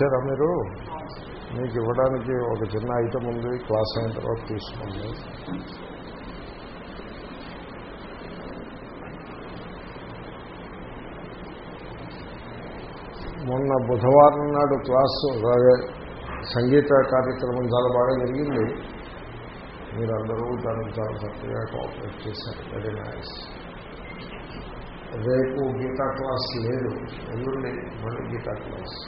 వచ్చారా మీరు? మీకు ఇవ్వడానికి ఒక చిన్న ఐటమ్ ఉంది క్లాస్ అయిన తర్వాత తీసుకోండి. మొన్న బుధవారం నాడు క్లాసు అలాగే సంగీత కార్యక్రమం చాలా బాగా జరిగింది. మీరందరూ దానికి చాలా చక్కగా కోఆపరేట్ చేశారు. వెరీ నైస్ రేపు గీతా క్లాస్ లేదు. ఎల్లుండి మళ్ళీ గీతా క్లాస్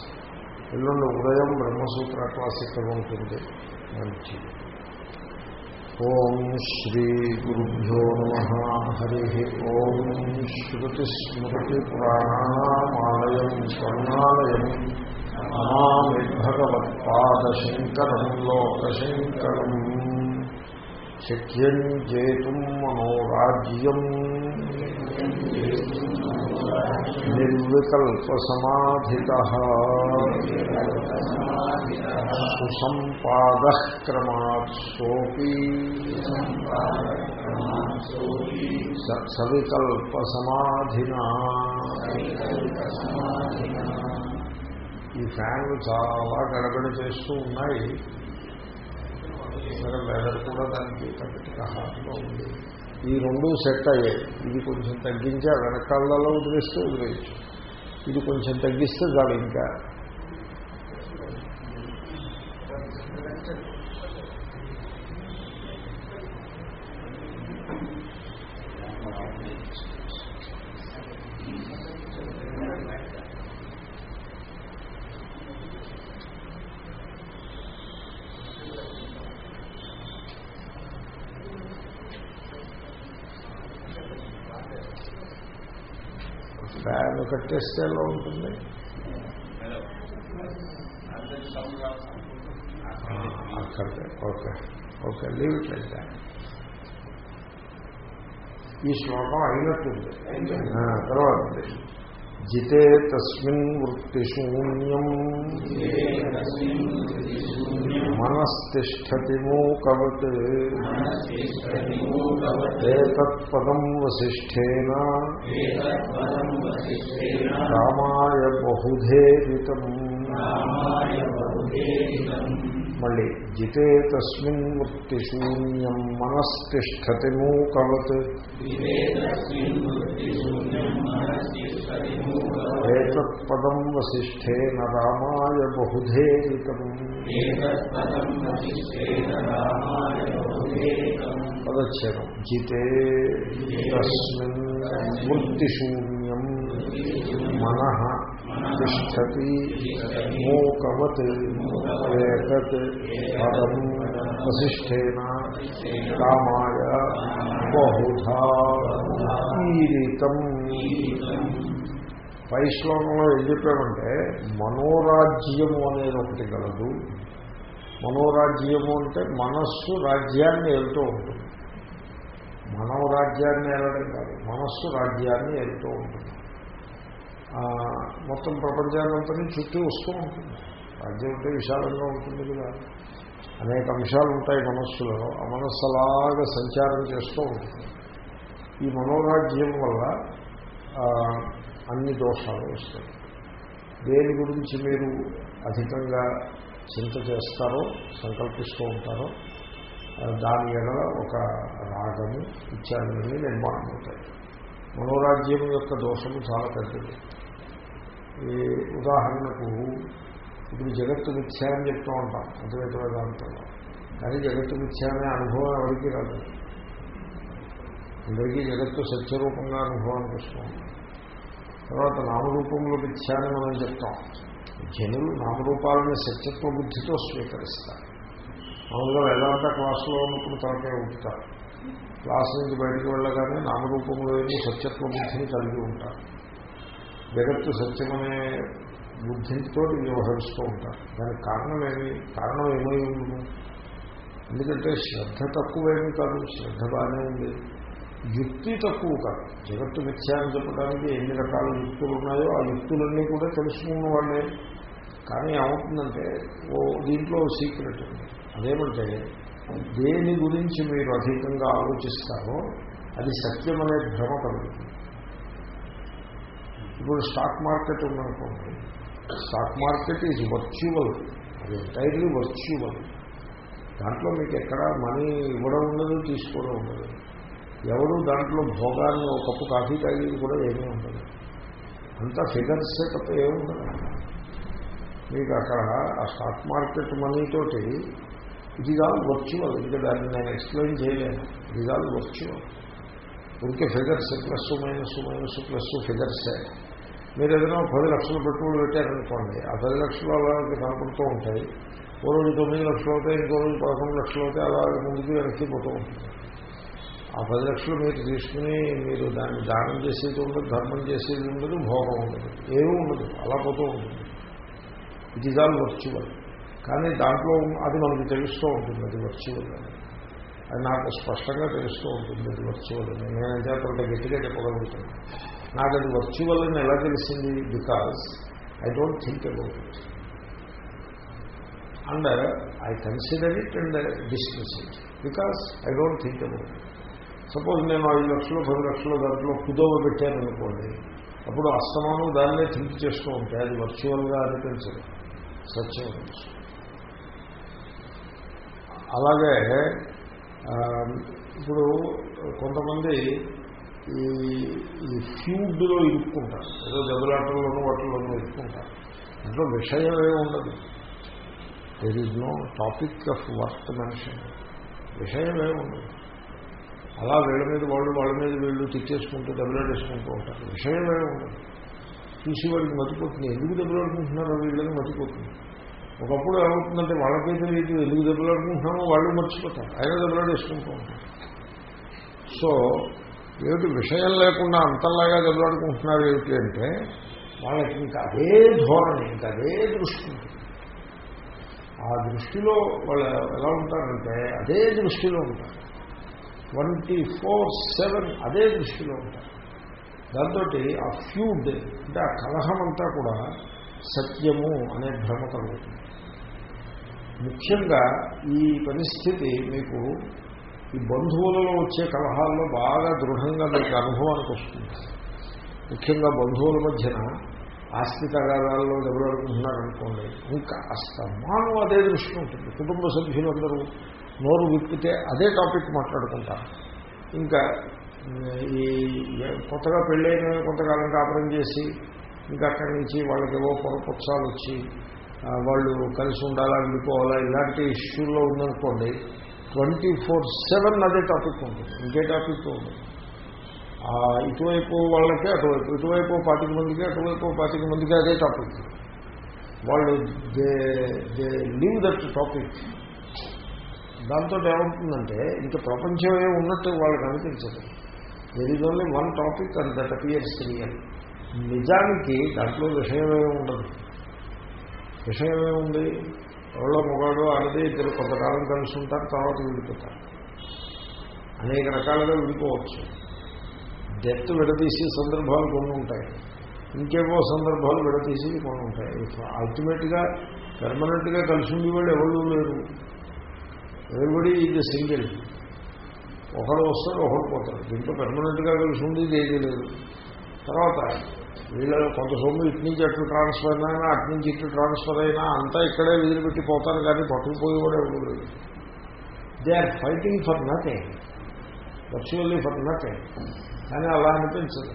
ఎల్లుండి ఉదయం బ్రహ్మసూత్ర క్లాస్ ఇక్కడ ఉంటుంది. మంచి ఓం శ్రీ గురుభ్యో నమ. హరి ఓం శ్రుతిస్మృతిపురాణానామాలయం స్వర్ణాలయం. నమామి భగవత్పాదశంకరం లోకశంకరం. శక్యం జేతుం మనోరాజ్యం. నిర్వికల్పసమాధిత సుసంపాద క్రమాత్ సోపి సవికల్పసమాధినా ఈ ఫ్యాన్లు చాలా గడబడి చేస్తూ ఉన్నాయి. సరే వెదర్ కూడా దానికి తగ్గట్టుగా హాట్లో ఉంది. ఈ రెండు సెట్ అయ్యాయి. ఇది కొంచెం తగ్గించి ఆ వెనకాలలో వదిలేస్తే వదిలేయచ్చు. ఇది కొంచెం తగ్గిస్తే చాలు ఇంకా ఫ్యాన్ కట్టేస్తే ఎలా ఉంటుంది అక్కడికే okay okay leave it like that ఈ శ్లోకం అయినట్టుంది. తర్వాత జితే తస్మిన్ వృత్తిశూన్యం మనస్తిష్టతి మూకవత్ ఏతత్పదం వసిష్ఠేన రామాయ బహుధేరితం. మళ్ళీ జితే తస్మిన్ వృత్తిశూన్యం మనస్తిష్టతి మూకవత్. ఏతత్పదం వసిష్ఠేన రామాయ బహుధేరితం పదచ్ఛేదం జితే తస్మిన్ వృత్తిశూన్యం మన. తిష్టతి మూకవత్ ఏతత్ పదం వసిష్ఠేన కామాయ బహుధా ఈరితం పై శ్లోకంలో ఏం చెప్పామంటే మనోరాజ్యము అనేది ఒకటి కలదు. మనోరాజ్యము అంటే మనస్సు రాజ్యాన్ని వెళ్తూ ఉంటుంది. మనోరాజ్యాన్ని వెళ్ళడం కాదు మనస్సు రాజ్యాన్ని వెళ్తూ ఉంటుంది. మొత్తం ప్రపంచాన్నంతని చుట్టూ వస్తూ ఉంటుంది. రాజ్యం అంటే విశాలంగా ఉంటుంది కదా. అనేక అంశాలు ఉంటాయి మనస్సులో ఆ మనస్సు అలాగా సంచారం చేస్తూ ఉంటుంది. ఈ మనోరాజ్యం వల్ల అన్ని దోషాలు వస్తాయి. దేని గురించి మీరు అధికంగా చింత చేస్తారో సంకల్పిస్తూ ఉంటారో దాని ఎడల ఒక రాగము ఇత్యాదులన్నీ నిర్మాణం అవుతాయి. మనోరాజ్యం యొక్క దోషము చాలా పెద్దది. ఈ ఉదాహరణకు ఇప్పుడు జగత్తు మిథ్యా అని చెప్తూ ఉంటాం. అద్వైత వేదాంతంలో కానీ జగత్తు మిథ్యా అనే అనుభవం ఎవరికి రాదు. అందరికీ జగత్తు సత్యరూపంగా అనుభవానికి వస్తూ తర్వాత నామరూపంలో మిథ్యా అని మనం చెప్తాం. జనులు నామరూపాలని సత్యత్వ బుద్ధితో స్వీకరిస్తారు. మామూలుగా వేదాంత క్లాసులో ఉన్నప్పుడు తనకే ఉంటారు క్లాస్ నుంచి బయటకు వెళ్ళగానే నామరూపంలో సత్యత్వ బుద్ధిని కలిగి ఉంటారు. జగత్తు సత్యమనే బుద్ధితో వ్యవహరిస్తూ ఉంటారు. దానికి కారణం ఏమి? కారణం ఏమై ఉండదు ఎందుకంటే శ్రద్ధ తక్కువేమీ కాదు శ్రద్ధ బాగానే ఉంది. యుక్తి తక్కువ కాదు. జగత్తు మిథ్యా చెప్పడానికి ఎన్ని రకాల యుక్తులు ఉన్నాయో ఆ యుక్తులన్నీ కూడా తెలుసుకున్న వాళ్ళే. కానీ ఏమవుతుందంటే ఓ దీంట్లో సీక్రెట్ ఉంది. అదేమంటే దేని గురించి మీరు అధికంగా ఆలోచిస్తారో అది సత్యం అనే భ్రమ కలుగుతుంది. ఇప్పుడు స్టాక్ మార్కెట్ ఉందనుకోండి స్టాక్ మార్కెట్ ఈజ్ వర్చువల్ అది ఎంటైర్లీ వర్చువల్ దాంట్లో మీకు ఎక్కడ మనీ ఇవ్వడం ఉండదు తీసుకోవడం ఉండదు. ఎవరు దాంట్లో భోగాన్ని ఒక కప్పు కాఫీ తాగేది కూడా ఏమీ ఉండదు. అంతా ఫిగర్స్ తప్ప ఏముండదు మీకు అక్కడ ఆ స్టాక్ మార్కెట్ మనీతోటి ఇది కాదు వర్చువల్ ఇంకా దాన్ని నేను ఎక్స్ప్లెయిన్ చేయలేను. ఇది కాదు వర్చువల్ ఇంకే figures plus minus minus plus ఫిగర్సే మీరు ఏదైనా పది లక్షలు పెట్టుబడి పెట్టారనుకోండి ఆ పది లక్షలు అలాగే కనపడుతూ ఉంటాయి. ఓ రోజు తొమ్మిది లక్షలు అవుతాయి ఇంకో రోజు పదకొండు లక్షలు అవుతాయి అలా ముందుకు వెనక్కి పోతూ ఉంటుంది ఆ పది లక్షలు మీరు తీసుకుని మీరు దాన్ని దానం చేసేది ఉండదు ధర్మం చేసేది ఉండదు భోగం ఉండదు ఏమీ ఉండదు అలా పోతూ ఉంటుంది. ఇట్ ఈజ్ ఆల్ వర్చువల్ కానీ దాంట్లో అది మనకు తెలుస్తూ ఉంటుంది అది వర్చువల్ అని. అది నాకు స్పష్టంగా తెలుస్తూ ఉంటుంది అది వర్చువల్ అని. నేను చేత గట్టిగా చెప్పగలుగుతాను? నాకు అది వర్చువల్ అని ఎలా తెలిసింది? Because I don't think about it and I consider it and dismiss it because I don't think about it suppose నేను ఐదు లక్షలు పది లక్షలు దాంట్లో కుదోవ పెట్టాననుకోండి అప్పుడు అస్తమానం దాన్నే థింక్ చేస్తూ ఉంటే అది వర్చువల్గా అనిపించదు. సత్యం అలాగే ఇప్పుడు కొంతమంది ఈ ఈ ఫ్యూడ్లో ఇరుక్కుంటారు. ఏదో దెబ్బలాటల్లోనూ వాటిల్లోనూ ఇరుక్కుంటారు. ఇంట్లో విషయమే ఉండదు. There is no topic of worth mention విషయమే ఉండదు. అలా వీళ్ళ మీద వాళ్ళు వాళ్ళ మీద వీళ్ళు తెచ్చేసుకుంటూ దెబ్బలాడేసుకుంటూ ఉంటారు. విషయమే ఉండదు. చూసి వాడికి మతిపోతుంది. ఎందుకు దెబ్బలాడుకుంటున్నారో వీళ్ళని మతిపోతుంది. ఒకప్పుడు ఏమవుతుందంటే వాళ్ళకే తెలియదు ఎందుకు దెబ్బలాడుకుంటున్నామో వాళ్ళు మర్చిపోతారు. ఆయన దెబ్బలాడేసుకుంటూ ఉంటారు. సో ఏమిటి విషయం లేకుండా అంతల్లాగా దెబ్బలాడుకుంటున్నారు ఏమిటి అంటే వాళ్ళకి ఇంకా అదే ధోరణి ఇంకా అదే దృష్టి. ఆ దృష్టిలో వాళ్ళు ఎలా ఉంటారంటే అదే దృష్టిలో ఉంటారు. ట్వంటీ ఫోర్ సెవెన్ అదే దృష్టిలో ఉంటారు. దాంతో ఆ ఫ్యూడ్ అంటే ఆ కలహం అంతా కూడా సత్యము అనే భ్రమ కలుగుతుంది ముఖ్యంగా ఈ పరిస్థితి మీకు ఈ బంధువులలో వచ్చే కలహాల్లో బాగా దృఢంగా మీకు అనుభవానికి వస్తుంది. ముఖ్యంగా బంధువుల మధ్యన ఆస్తి తగాదాల్లో దెబ్బలాడుకుంటున్నారనుకోండి ఇంకా అస్తమానం అదే దృష్టి ఉంటుంది. కుటుంబ సభ్యులందరూ నోరు విప్పితే అదే టాపిక్ మాట్లాడుకుంటారు. ఇంకా ఈ కొత్తగా పెళ్ళైన కొంతకాలం కాపురం చేసి ఇంకా అక్కడి నుంచి వాళ్ళకి ఏవో పొరపక్షాలు వచ్చి వాళ్ళు కలిసి ఉండాలా వెళ్ళిపోవాలా ఇలాంటి ఇష్యూల్లో ఉందనుకోండి ట్వంటీ ఫోర్ సెవెన్ అదే టాపిక్ ఉంటుంది ఇంకే టాపిక్ ఉంటుంది ఇటువైపు వాళ్ళకి అటువైపు ఇటువైపు పాతిక మందికి అటువైపు పాతిక మందికి అదే టాపిక్ వాళ్ళు they they leave that topic దాంతో ఏమవుతుందంటే ఇంకా ప్రపంచమే ఉన్నట్టు వాళ్ళకి అనిపించదు. There is only one topic and that appears real నిజానికి దాంట్లో విషయమే ఉండదు. విషయమే ఉంది? ఎవరో మొగాడు ఆడది ఇద్దరు కొంతకాలం కలిసి ఉంటారు తర్వాత విడిపోతారు. అనేక రకాలుగా విడిపోవచ్చు. డెత్ విడదీసే సందర్భాలు కొన్ని ఉంటాయి. ఇంకేవో సందర్భాలు విడదీసి కొన్ని ఉంటాయి. అల్టిమేట్గా పెర్మనెంట్గా కలిసి ఉండేవాళ్ళు ఎవరు లేరు. ఎవరిబడి ఇది సింగిల్ ఒకడు వస్తాడు ఒకడు పోతాడు. దీంట్లో పెర్మనెంట్గా కలిసి ఉండేది ఏదీ లేదు. తర్వాత వీళ్ళు కొంత సొమ్ము ఇటు నుంచి అటు ట్రాన్స్ఫర్ అయినా అటు నుంచి ఇటు ట్రాన్స్ఫర్ అయినా అంతా ఇక్కడే పెట్టి పోతారు కానీ పట్టుకుపోయేవాడు ఎవరు they are fighting for nothing virtually for nothing కానీ అలా అనిపించదు.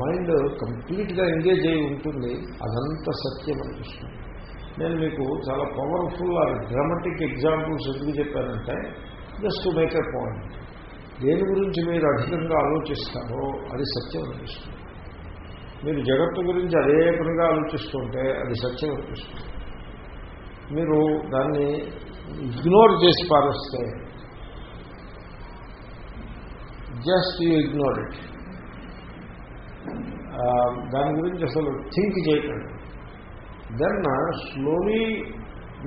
మైండ్ కంప్లీట్గా ఎంగేజ్ అయి ఉంటుంది. అదంతా సత్యం అనిపిస్తుంది. నేను మీకు చాలా పవర్ఫుల్ ఆర్ డ్రామాటిక్ ఎగ్జాంపుల్స్ ఎందుకు చెప్పానంటే just to make a point దేని గురించి మీరు అధికంగా ఆలోచిస్తారో అది సత్యం అనిపిస్తుంది. మీరు జగత్తు గురించి అదే పనిగా ఆలోచిస్తుంటే అది సత్యం అనిపిస్తుంది. మీరు దాన్ని ఇగ్నోర్ చేసి పారేస్తే జస్ట్ యూ ఇగ్నోర్ ఇట్. దాని గురించి అసలు థింక్ చేయకండి. దెన్ స్లోలీ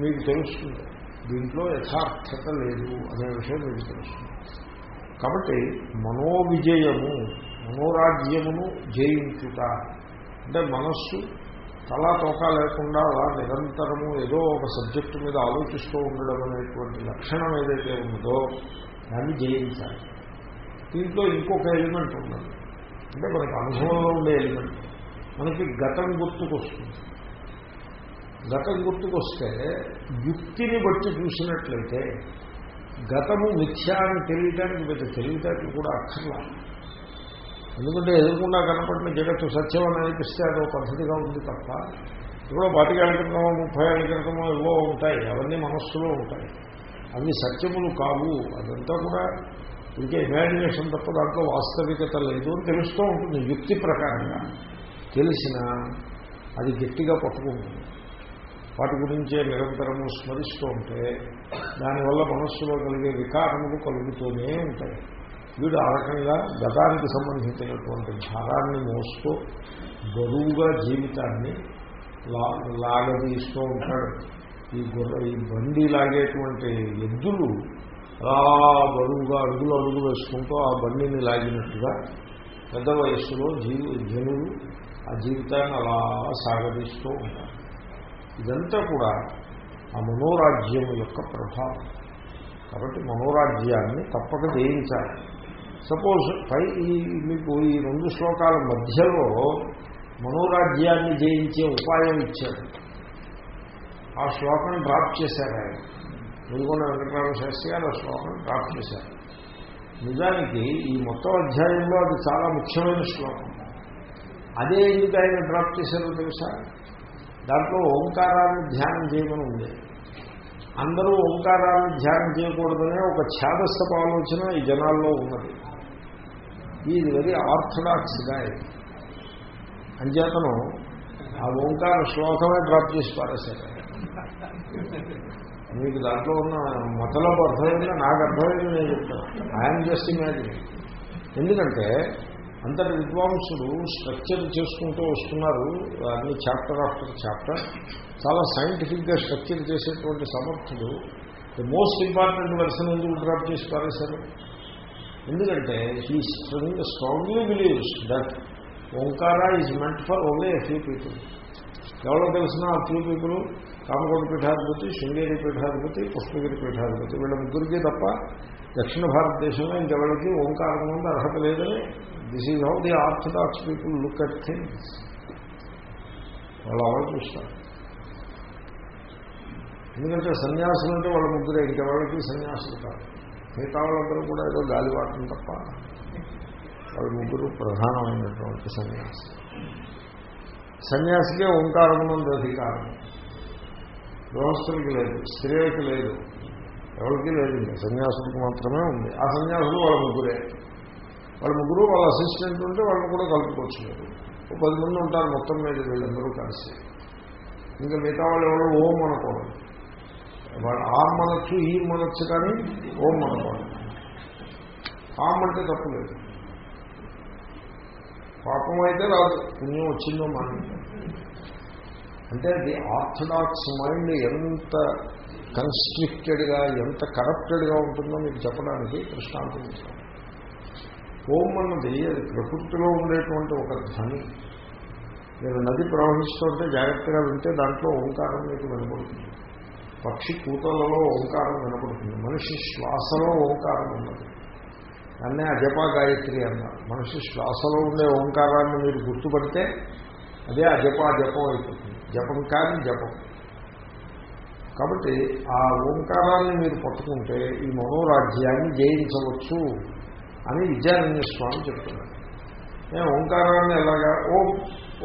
మీకు తెలుస్తుంది. దీంట్లో యథార్థత లేదు అనే విషయం మీకు తెలుస్తుంది. కాబట్టి మనోవిజయము మనోరాజ్యమును జయించుట. అంటే మనస్సు తలా తోక లేకుండా అలా నిరంతరము ఏదో ఒక సబ్జెక్టు మీద ఆలోచిస్తూ ఉండడం అనేటువంటి లక్షణం ఏదైతే ఉందో దాన్ని జయించాలి. దీంట్లో ఇంకొక ఎలిమెంట్ ఉన్నది. అంటే మనకి అనుభవంలో ఉండే ఎలిమెంట్ మనకి గతం గుర్తుకొస్తుంది. గతం గుర్తుకొస్తే యుక్తిని బట్టి చూసినట్లయితే గతము మిథ్యా అని తెలియటానికి పెద్ద తెలివితేటలు కూడా అక్కర్లా. ఎందుకంటే ఎదురుకుండా కనపడిన జగత్తు సత్యం అని అనిపిస్తే అదో పద్ధతిగా ఉంది తప్ప ఇప్పుడు పాతికేళ్ళ క్రితమో ముప్పై ఏళ్ళ క్రితమో ఇవో ఉంటాయి. అవన్నీ మనస్సులో ఉంటాయి. అవి సత్యములు కావు. అదంతా కూడా ఇంకా ఇమాజినేషన్ తప్ప దాంట్లో వాస్తవికత లేదు అని తెలుస్తూ ఉంటుంది. యుక్తి ప్రకారంగా తెలిసిన అది గట్టిగా పట్టుకుంటుంది. వాటి గురించే నిరంతరము స్మరిస్తూ ఉంటే దానివల్ల మనస్సులో కలిగే వికారములు కలుగుతూనే ఉంటాయి. వీడు ఆ రకంగా గతానికి సంబంధించినటువంటి భారాన్ని మోస్తూ బరువుగా జీవితాన్ని లా లాగదీస్తూ ఉంటాడు. ఈ గుర్ర ఈ బండి లాగేటువంటి ఎద్దులు అలా బరువుగా అడుగులు అడుగు వేసుకుంటూ ఆ బండిని లాగినట్టుగా పెద్ద వయస్సులో జీవి జనులు ఆ జీవితాన్ని అలా సాగదీస్తూ ఉంటారు. ఇదంతా కూడా ఆ మనోరాజ్యం యొక్క ప్రభావం. కాబట్టి మనోరాజ్యాన్ని తప్పక జయించాలి. సపోజ్ పై ఈ మీకు ఈ రెండు శ్లోకాల మధ్యలో మనోరాజ్యాన్ని జయించే ఉపాయం ఇచ్చాడు. ఆ శ్లోకం డ్రాప్ చేశారు ఆయన. ముదిగొండ వెంకటరామ శాస్త్రి గారు ఆ శ్లోకం డ్రాప్ చేశారు. నిజానికి ఈ మొత్తం అధ్యాయంలో అది చాలా ముఖ్యమైన శ్లోకం. అదే ఎందుకు ఆయన డ్రాప్ చేశారో తెలుసా? దాంట్లో ఓంకారాన్ని ధ్యానం చేయమని ఉంది. అందరూ ఓంకారాన్ని ధ్యానం చేయకూడదనే ఒక ఛాదస్థపు ఆలోచన ఈ జనాల్లో ఉన్నది. ఇది వెరీ ఆర్థడాక్స్ గాయ అంచేతను ఆ ఓంకార శ్లోకమే డ్రాప్ చేసి పారేశారు. మీకు దాంట్లో ఉన్న మతలబు అర్థమైందా? నాకు అర్థమైంది నేను చెప్తాను. ఐఎమ్ జస్ట్ ఇమాజిన్ ఎందుకంటే అంతటి విద్వాంసులు స్ట్రక్చర్ చేసుకుంటూ వస్తున్నారు. అన్ని చాప్టర్ ఆఫ్టర్ చాప్టర్ చాలా సైంటిఫిక్గా స్ట్రక్చర్ చేసేటువంటి సమర్థుడు ది మోస్ట్ ఇంపార్టెంట్ వెర్సన్ ఎందుకు డ్రాప్ చేసి పారేశారు? ఎందుకంటే he string strongly believes that Omkara is meant for only a few people ఎవరో తెలిసిన ఆ ఫ్యూ పీపుల్ కామకోట పీఠాధిపతి శృంగేరి పీఠాధిపతి పుష్పగిరి పీఠాధిపతి వీళ్ళ ముగ్గురికి తప్ప దక్షిణ భారతదేశంలో ఇంకెవరికి ఓంకారం ముందు అర్హత లేదని this is how the orthodox people look at things వాళ్ళు ఆలోచిస్తారు ఎందుకంటే సన్యాసులు అంటే వాళ్ళ ముగ్గురే ఇంకెవరికి సన్యాసులు కాదు. మిగతా వాళ్ళందరూ కూడా ఏదో గాలి వాడటం తప్ప వాళ్ళ ముగ్గురు ప్రధానమైనటువంటి సన్యాసి. సన్యాసికే ఓంకారం నుండి అధికారం గృహస్థులకి లేదు స్త్రీలకి లేదు ఎవరికి లేదు. సన్యాసులకు మాత్రమే ఉంది. ఆ సన్యాసులు వాళ్ళ ముగ్గురే. వాళ్ళ ముగ్గురు వాళ్ళ అసిస్టెంట్ ఉంటే వాళ్ళని కూడా కలుపుకోవచ్చు లేదు పది మంది ఉంటారు మొత్తం మీద వీళ్ళందరూ కలిసి. ఇంకా మిగతా వాళ్ళు ఎవరు ఓం అనకూడదు ఆమ్ మనొచ్చు ఈ మనొచ్చు కానీ ఓం అనకూడదు పాపం అంటే తప్పులేదు పాపం అయితే రాదు. పుణ్యం వచ్చిందో మనం అంటే ది ఆర్థడాక్స్ మైండ్ ఎంత కన్స్ట్రిక్టెడ్గా ఎంత కరప్టెడ్గా ఉంటుందో మీకు చెప్పడానికి దృష్టాంతం ఇస్తాం ఓం అన్నది అది ప్రకృతిలో ఉండేటువంటి ఒక ధ్వని. మీరు నది ప్రవహిస్తుంటే జాగ్రత్తగా వింటే దాంట్లో ఓంకారం మీకు వినపడుతుంది. పక్షి కూతలలో ఓంకారం వినపడుతుంది. మనిషి శ్వాసలో ఓంకారం ఉన్నది. దాన్నే అజపా గాయత్రి అన్నారు. మనిషి శ్వాసలో ఉండే ఓంకారాన్ని మీరు గుర్తుపడితే అదే అజపా జపం అయిపోతుంది. జపం కానీ జపం. కాబట్టి ఆ ఓంకారాన్ని మీరు పట్టుకుంటే ఈ మనోరాజ్యాన్ని జయించవచ్చు అని విద్యానంద స్వామి చెప్తున్నాడు నేను ఓంకారాన్ని ఎలాగా ఓం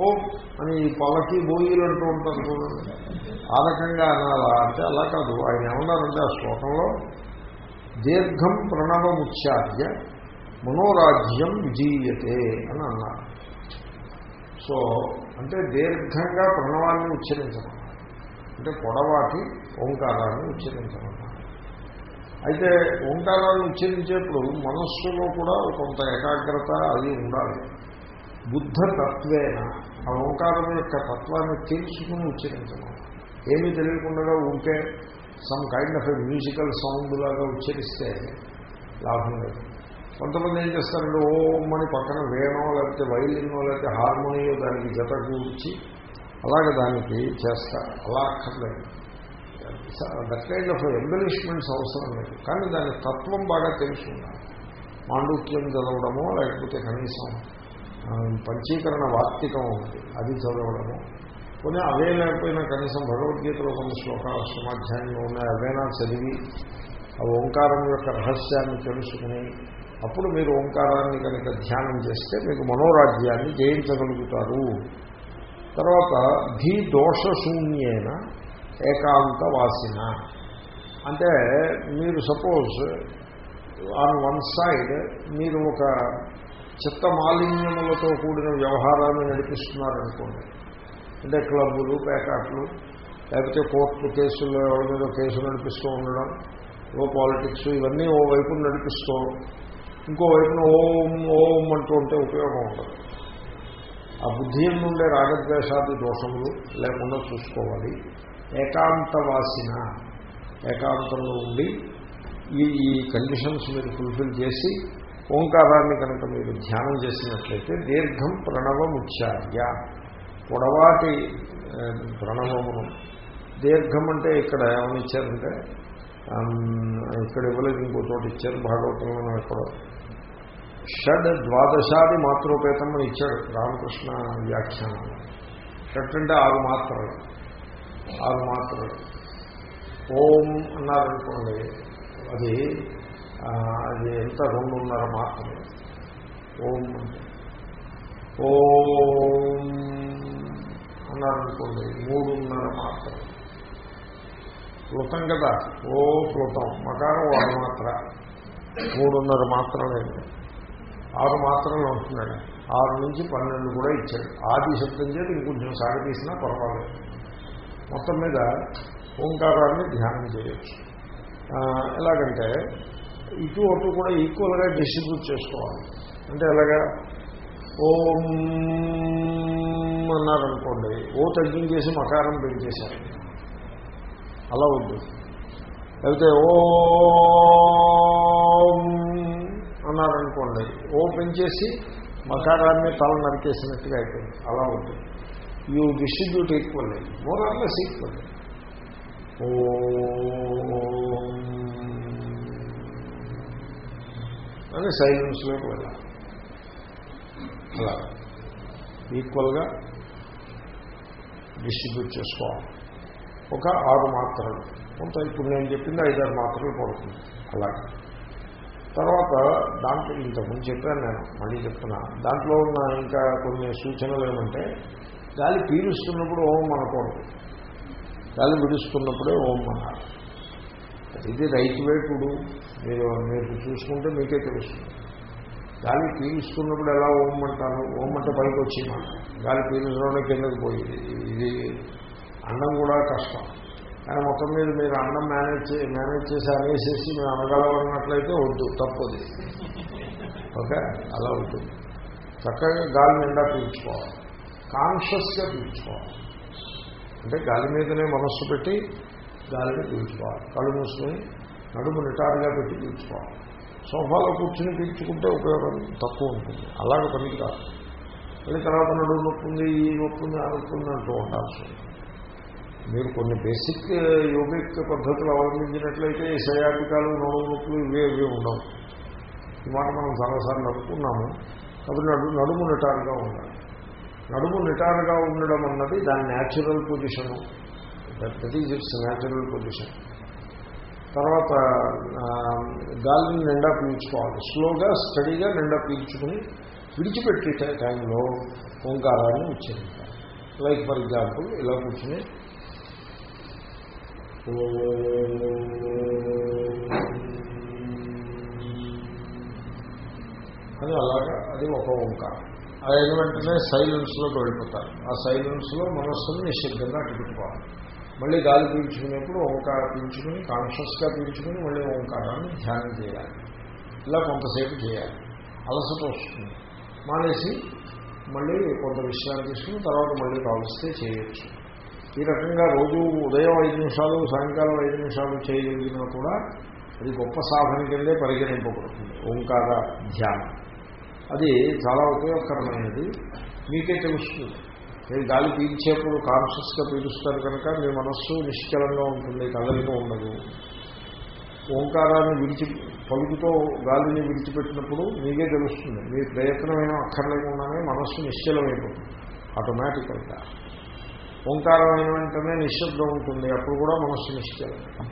ఓం అని ఈ పలకి బోయిలు అంటూ ఉంటాను చూడండి. ఆ రకంగా అనాలా అంటే అలా కాదు. ఆయన ఏమన్నారంటే ఆ శ్లోకంలో దీర్ఘం ప్రణవముచ్చార్య మనోరాజ్యం విజీయతే అని అన్నారు. సో అంటే దీర్ఘంగా ప్రణవాన్ని ఉచ్చరించడం అంటే పొడవాటి ఓంకారాన్ని ఉచ్చరించడం అయితే ఓంకారాన్ని ఉచ్చరించేప్పుడు మనస్సులో కూడా కొంత ఏకాగ్రత అది ఉండాలి. బుద్ధ తత్వేన ఆ ఓంకారం యొక్క తత్వాన్ని తెలుసుకుని ఉచ్చరించడం ఏమీ తెలియకుండా ఉంటే some kind of a musical sound లాగా ఉచ్చరిస్తే లాభం లేదు. కొంతమంది ఏం చేస్తారంటే ఓం అని పక్కన వేణో లేకపోతే వైలిన్నో లేకపోతే హార్మోనియో దానికి జత కూర్చి అలాగే దానికి చేస్తారు అలా అక్కర్లేదు. దట్ కైండ్ ఆఫ్ ఎంబలిష్మెంట్స్ అవసరం లేదు. కానీ దాని తత్వం బాగా తెలుసుకున్నాను మాండూక్యం చదవడమో లేకపోతే కనీసం పంచీకరణ వార్తికం ఉంది. అది చదవడము. కొన్ని అవే లేకపోయినా కనీసం భగవద్గీతలో కొన్ని శ్లోకాలు సమాధ్యాయంలో ఉన్నాయి అవేనా చదివి ఆ ఓంకారం యొక్క రహస్యాన్ని తెలుసుకుని అప్పుడు మీరు ఓంకారాన్ని కనుక ధ్యానం చేస్తే మీకు మనోరాజ్యాన్ని జయించగలుగుతారు. తర్వాత ధీ దోషశూన్యేన ఏకాంత వాసిన. అంటే మీరు సపోజ్ ఆన్ వన్ సైడ్ మీరు ఒక చిత్త మాలిన్యములతో కూడిన వ్యవహారాన్ని నడిపిస్తున్నారనుకోండి అంటే క్లబ్బులు పేకాట్లు లేకపోతే కోర్టు కేసుల్లో ఎవరి మీద కేసు నడిపిస్తూ ఉండడం ఓ పాలిటిక్స్ ఇవన్నీ ఓ వైపు నడిపిస్తూ ఇంకో వైపున ఓం ఓం అంటూ ఉంటే ఉపయోగం ఉండదు. ఆ బుద్ధి నుండే రాగద్వేషాది దోషములు లేకుండా చూసుకోవాలి. ఏకాంతవాసిన ఏకాంతంలో ఉండి ఈ ఈ కండిషన్స్ మీరు ఫుల్ఫిల్ చేసి ఓంకారాన్ని కనుక మీరు ధ్యానం చేసినట్లయితే దీర్ఘం ప్రణవముచ్చార్య. పొడవాటి ప్రణవమును. దీర్ఘం అంటే ఇక్కడ ఏమని ఇచ్చారంటే ఇక్కడ ఇవ్వలేదు ఇంకో చోట ఇచ్చారు భాగవతంలో ఎక్కడో. షడ్ ద్వాదశాది మాతృపేతం అని ఇచ్చాడు రామకృష్ణ వ్యాఖ్యానం. షట్ అంటే ఆరు మాత్రలు. ఆరు మాత్రలు. ఓం అన్నారనుకోండి అది అది ఎంత రెండున్నర మాత్రలు. ఓం ఓం ప్లుతం కదా? ఓ ప్లుతం మకారం ఆరు మాత్ర. మూడున్నర మాత్రలేదు ఆరు మాత్రలు ఉంటున్నాడు. ఆరు నుంచి పన్నెండు కూడా ఇచ్చాడు. ఆది శబ్దం చేతి ఇంకొంచెం సాగతీసినా పర్వాలేదు. మొత్తం మీద ఓంకారాన్ని ధ్యానం చేయొచ్చు. ఎలాగంటే ఇటు అటు కూడా ఈక్వల్గా డిస్ట్రిబ్యూట్ చేసుకోవాలి. అంటే ఎలాగా? ఓం అన్నారనుకోండి ఓ తగ్గించేసి మకారం పెంచేశారు అలా వద్దు లేకపోతే ఓం అన్నారనుకోండి ఓ పెంచేసి మకారాన్ని తల నరికేసినట్టుగా అయిపోయింది. అలా ఉంది. You distribute equal more or less equal. ఓం అని సైలెన్స్లోకి వెళ్ళాలి. అలా. ఈక్వల్గా డిస్ట్రిబ్యూట్ చేసుకోవాలి. ఒక ఆరు మాత్రలు. కొంత ఇప్పుడు నేను చెప్పింది ఐదారు మాత్రలు పడుతుంది. అలాగే. తర్వాత దాంట్లో ఇంతకుముందు చెప్పాను నేను మళ్ళీ చెప్తున్నా. దాంట్లో ఉన్న ఇంకా కొన్ని సూచనలు ఏమంటే గాలి పీలుస్తున్నప్పుడు ఓం అనకూడదు. గాలి విడుస్తున్నప్పుడే ఓం అన్నారు. ఇది రైట్ వైపుడు మీరు మీరు చూసుకుంటే మీకే తెలుస్తుంది. గాలి పీలుస్తున్నప్పుడు ఎలా ఓం అంటారు? ఓం అంటే పైకి వచ్చి మాట. గాలి పీల్చడంలో కిందకి పోయింది ఇది అన్నం కూడా కష్టం. కానీ మొత్తం మీద మీరు అన్నం మేనేజ్ చే మేనేజ్ చేసి అనేసేసి మేము అనగలవన్నట్లయితే వద్దు తప్పది. ఓకే? అలా ఉంటుంది. చక్కగా గాలి నిండా పీల్చుకోవాలి. కాన్షియస్గా పీల్చుకోవాలి. అంటే గాలి మీదనే మనస్సు పెట్టి గాలిని పీల్చుకోవాలి. కళ్ళు మూసుకొని నడుము నిటారుగా పెట్టి పీల్చుకోవాలి. సోఫాలో కూర్చుని పీల్చుకుంటే ఉపయోగం తక్కువ ఉంటుంది. అలాగే పనికి రాదు. మళ్ళీ తర్వాత నడుము నొప్పి ఉంది ఈ నొప్పి ఉంది ఆ నొప్పి ఉంది అంటూ ఉండాల్సి ఉంటుంది. మీరు కొన్ని బేసిక్ యోగిక్ uh, పద్ధతులు అవలంబించినట్లయితే ఈ సయాటికాలు నడుము నొప్పులు ఇవే ఇవే ఉండవు. ఈ మాట మనం చాలాసార్లు అనుకున్నాము కాబట్టి నడు నడుము నిటారుగా ఉండాలి. నడుము నిటారుగా ఉండడం అన్నది దాని natural position that is its natural position తర్వాత గాలిని నిండా పీల్చుకోవాలి. స్లోగా స్టడీగా నిండా పీల్చుకుని విడిచిపెట్టే టైంలో ఓంకారాన్ని ఉచ్చరించాలి. లైక్ ఫర్ ఎగ్జాంపుల్ ఇలా కూర్చుని అని అలాగా అది ఒక ఓంకారం. అయిన వెంటనే సైలెన్స్లోకి వెళ్ళిపోతారు. ఆ సైలెన్స్లో మనస్సును నిశ్శబ్దంగా అటుపెట్టుకోవాలి మళ్ళీ గాలి పీల్చుకునేప్పుడు ఓంకారం పీల్చుకుని కాన్షియస్గా పీల్చుకుని మళ్ళీ ఓంకారాన్ని ధ్యానం చేయాలి. ఇలా కొంతసేపు చేయాలి. అలసట వస్తుంది. మానేసి మళ్ళీ కొంత విశ్రాంతి తీసుకుని తర్వాత మళ్ళీ కావలిస్తే చేయొచ్చు. ఈ రకంగా రోజు ఉదయం ఐదు నిమిషాలు సాయంకాలం ఐదు నిమిషాలు చేయగలిగినా కూడా అది గొప్ప సాధన కిందే పరిగణింపబడుతుంది. ఓంకార ధ్యానం. అది చాలా ఉపయోగకరమైనది. మీకే తెలుస్తుంది. మీరు గాలి పీల్చేప్పుడు కాన్షియస్గా పీలుస్తారు కనుక మీ మనస్సు నిశ్చలంగా ఉంటుంది కదలిక ఉండదు. ఓంకారాన్ని విడిచి పలుకుతో గాలిని విడిచిపెట్టినప్పుడు మీకే తెలుస్తుంది. మీ ప్రయత్నం అక్కర్లేకుండానే మనస్సు నిశ్చలమైపోతుంది. ఆటోమేటికల్గా ఓంకారం అయిన వెంటనే నిశ్శబ్దం ఉంటుంది. అప్పుడు కూడా మనస్సు నిశ్చలం.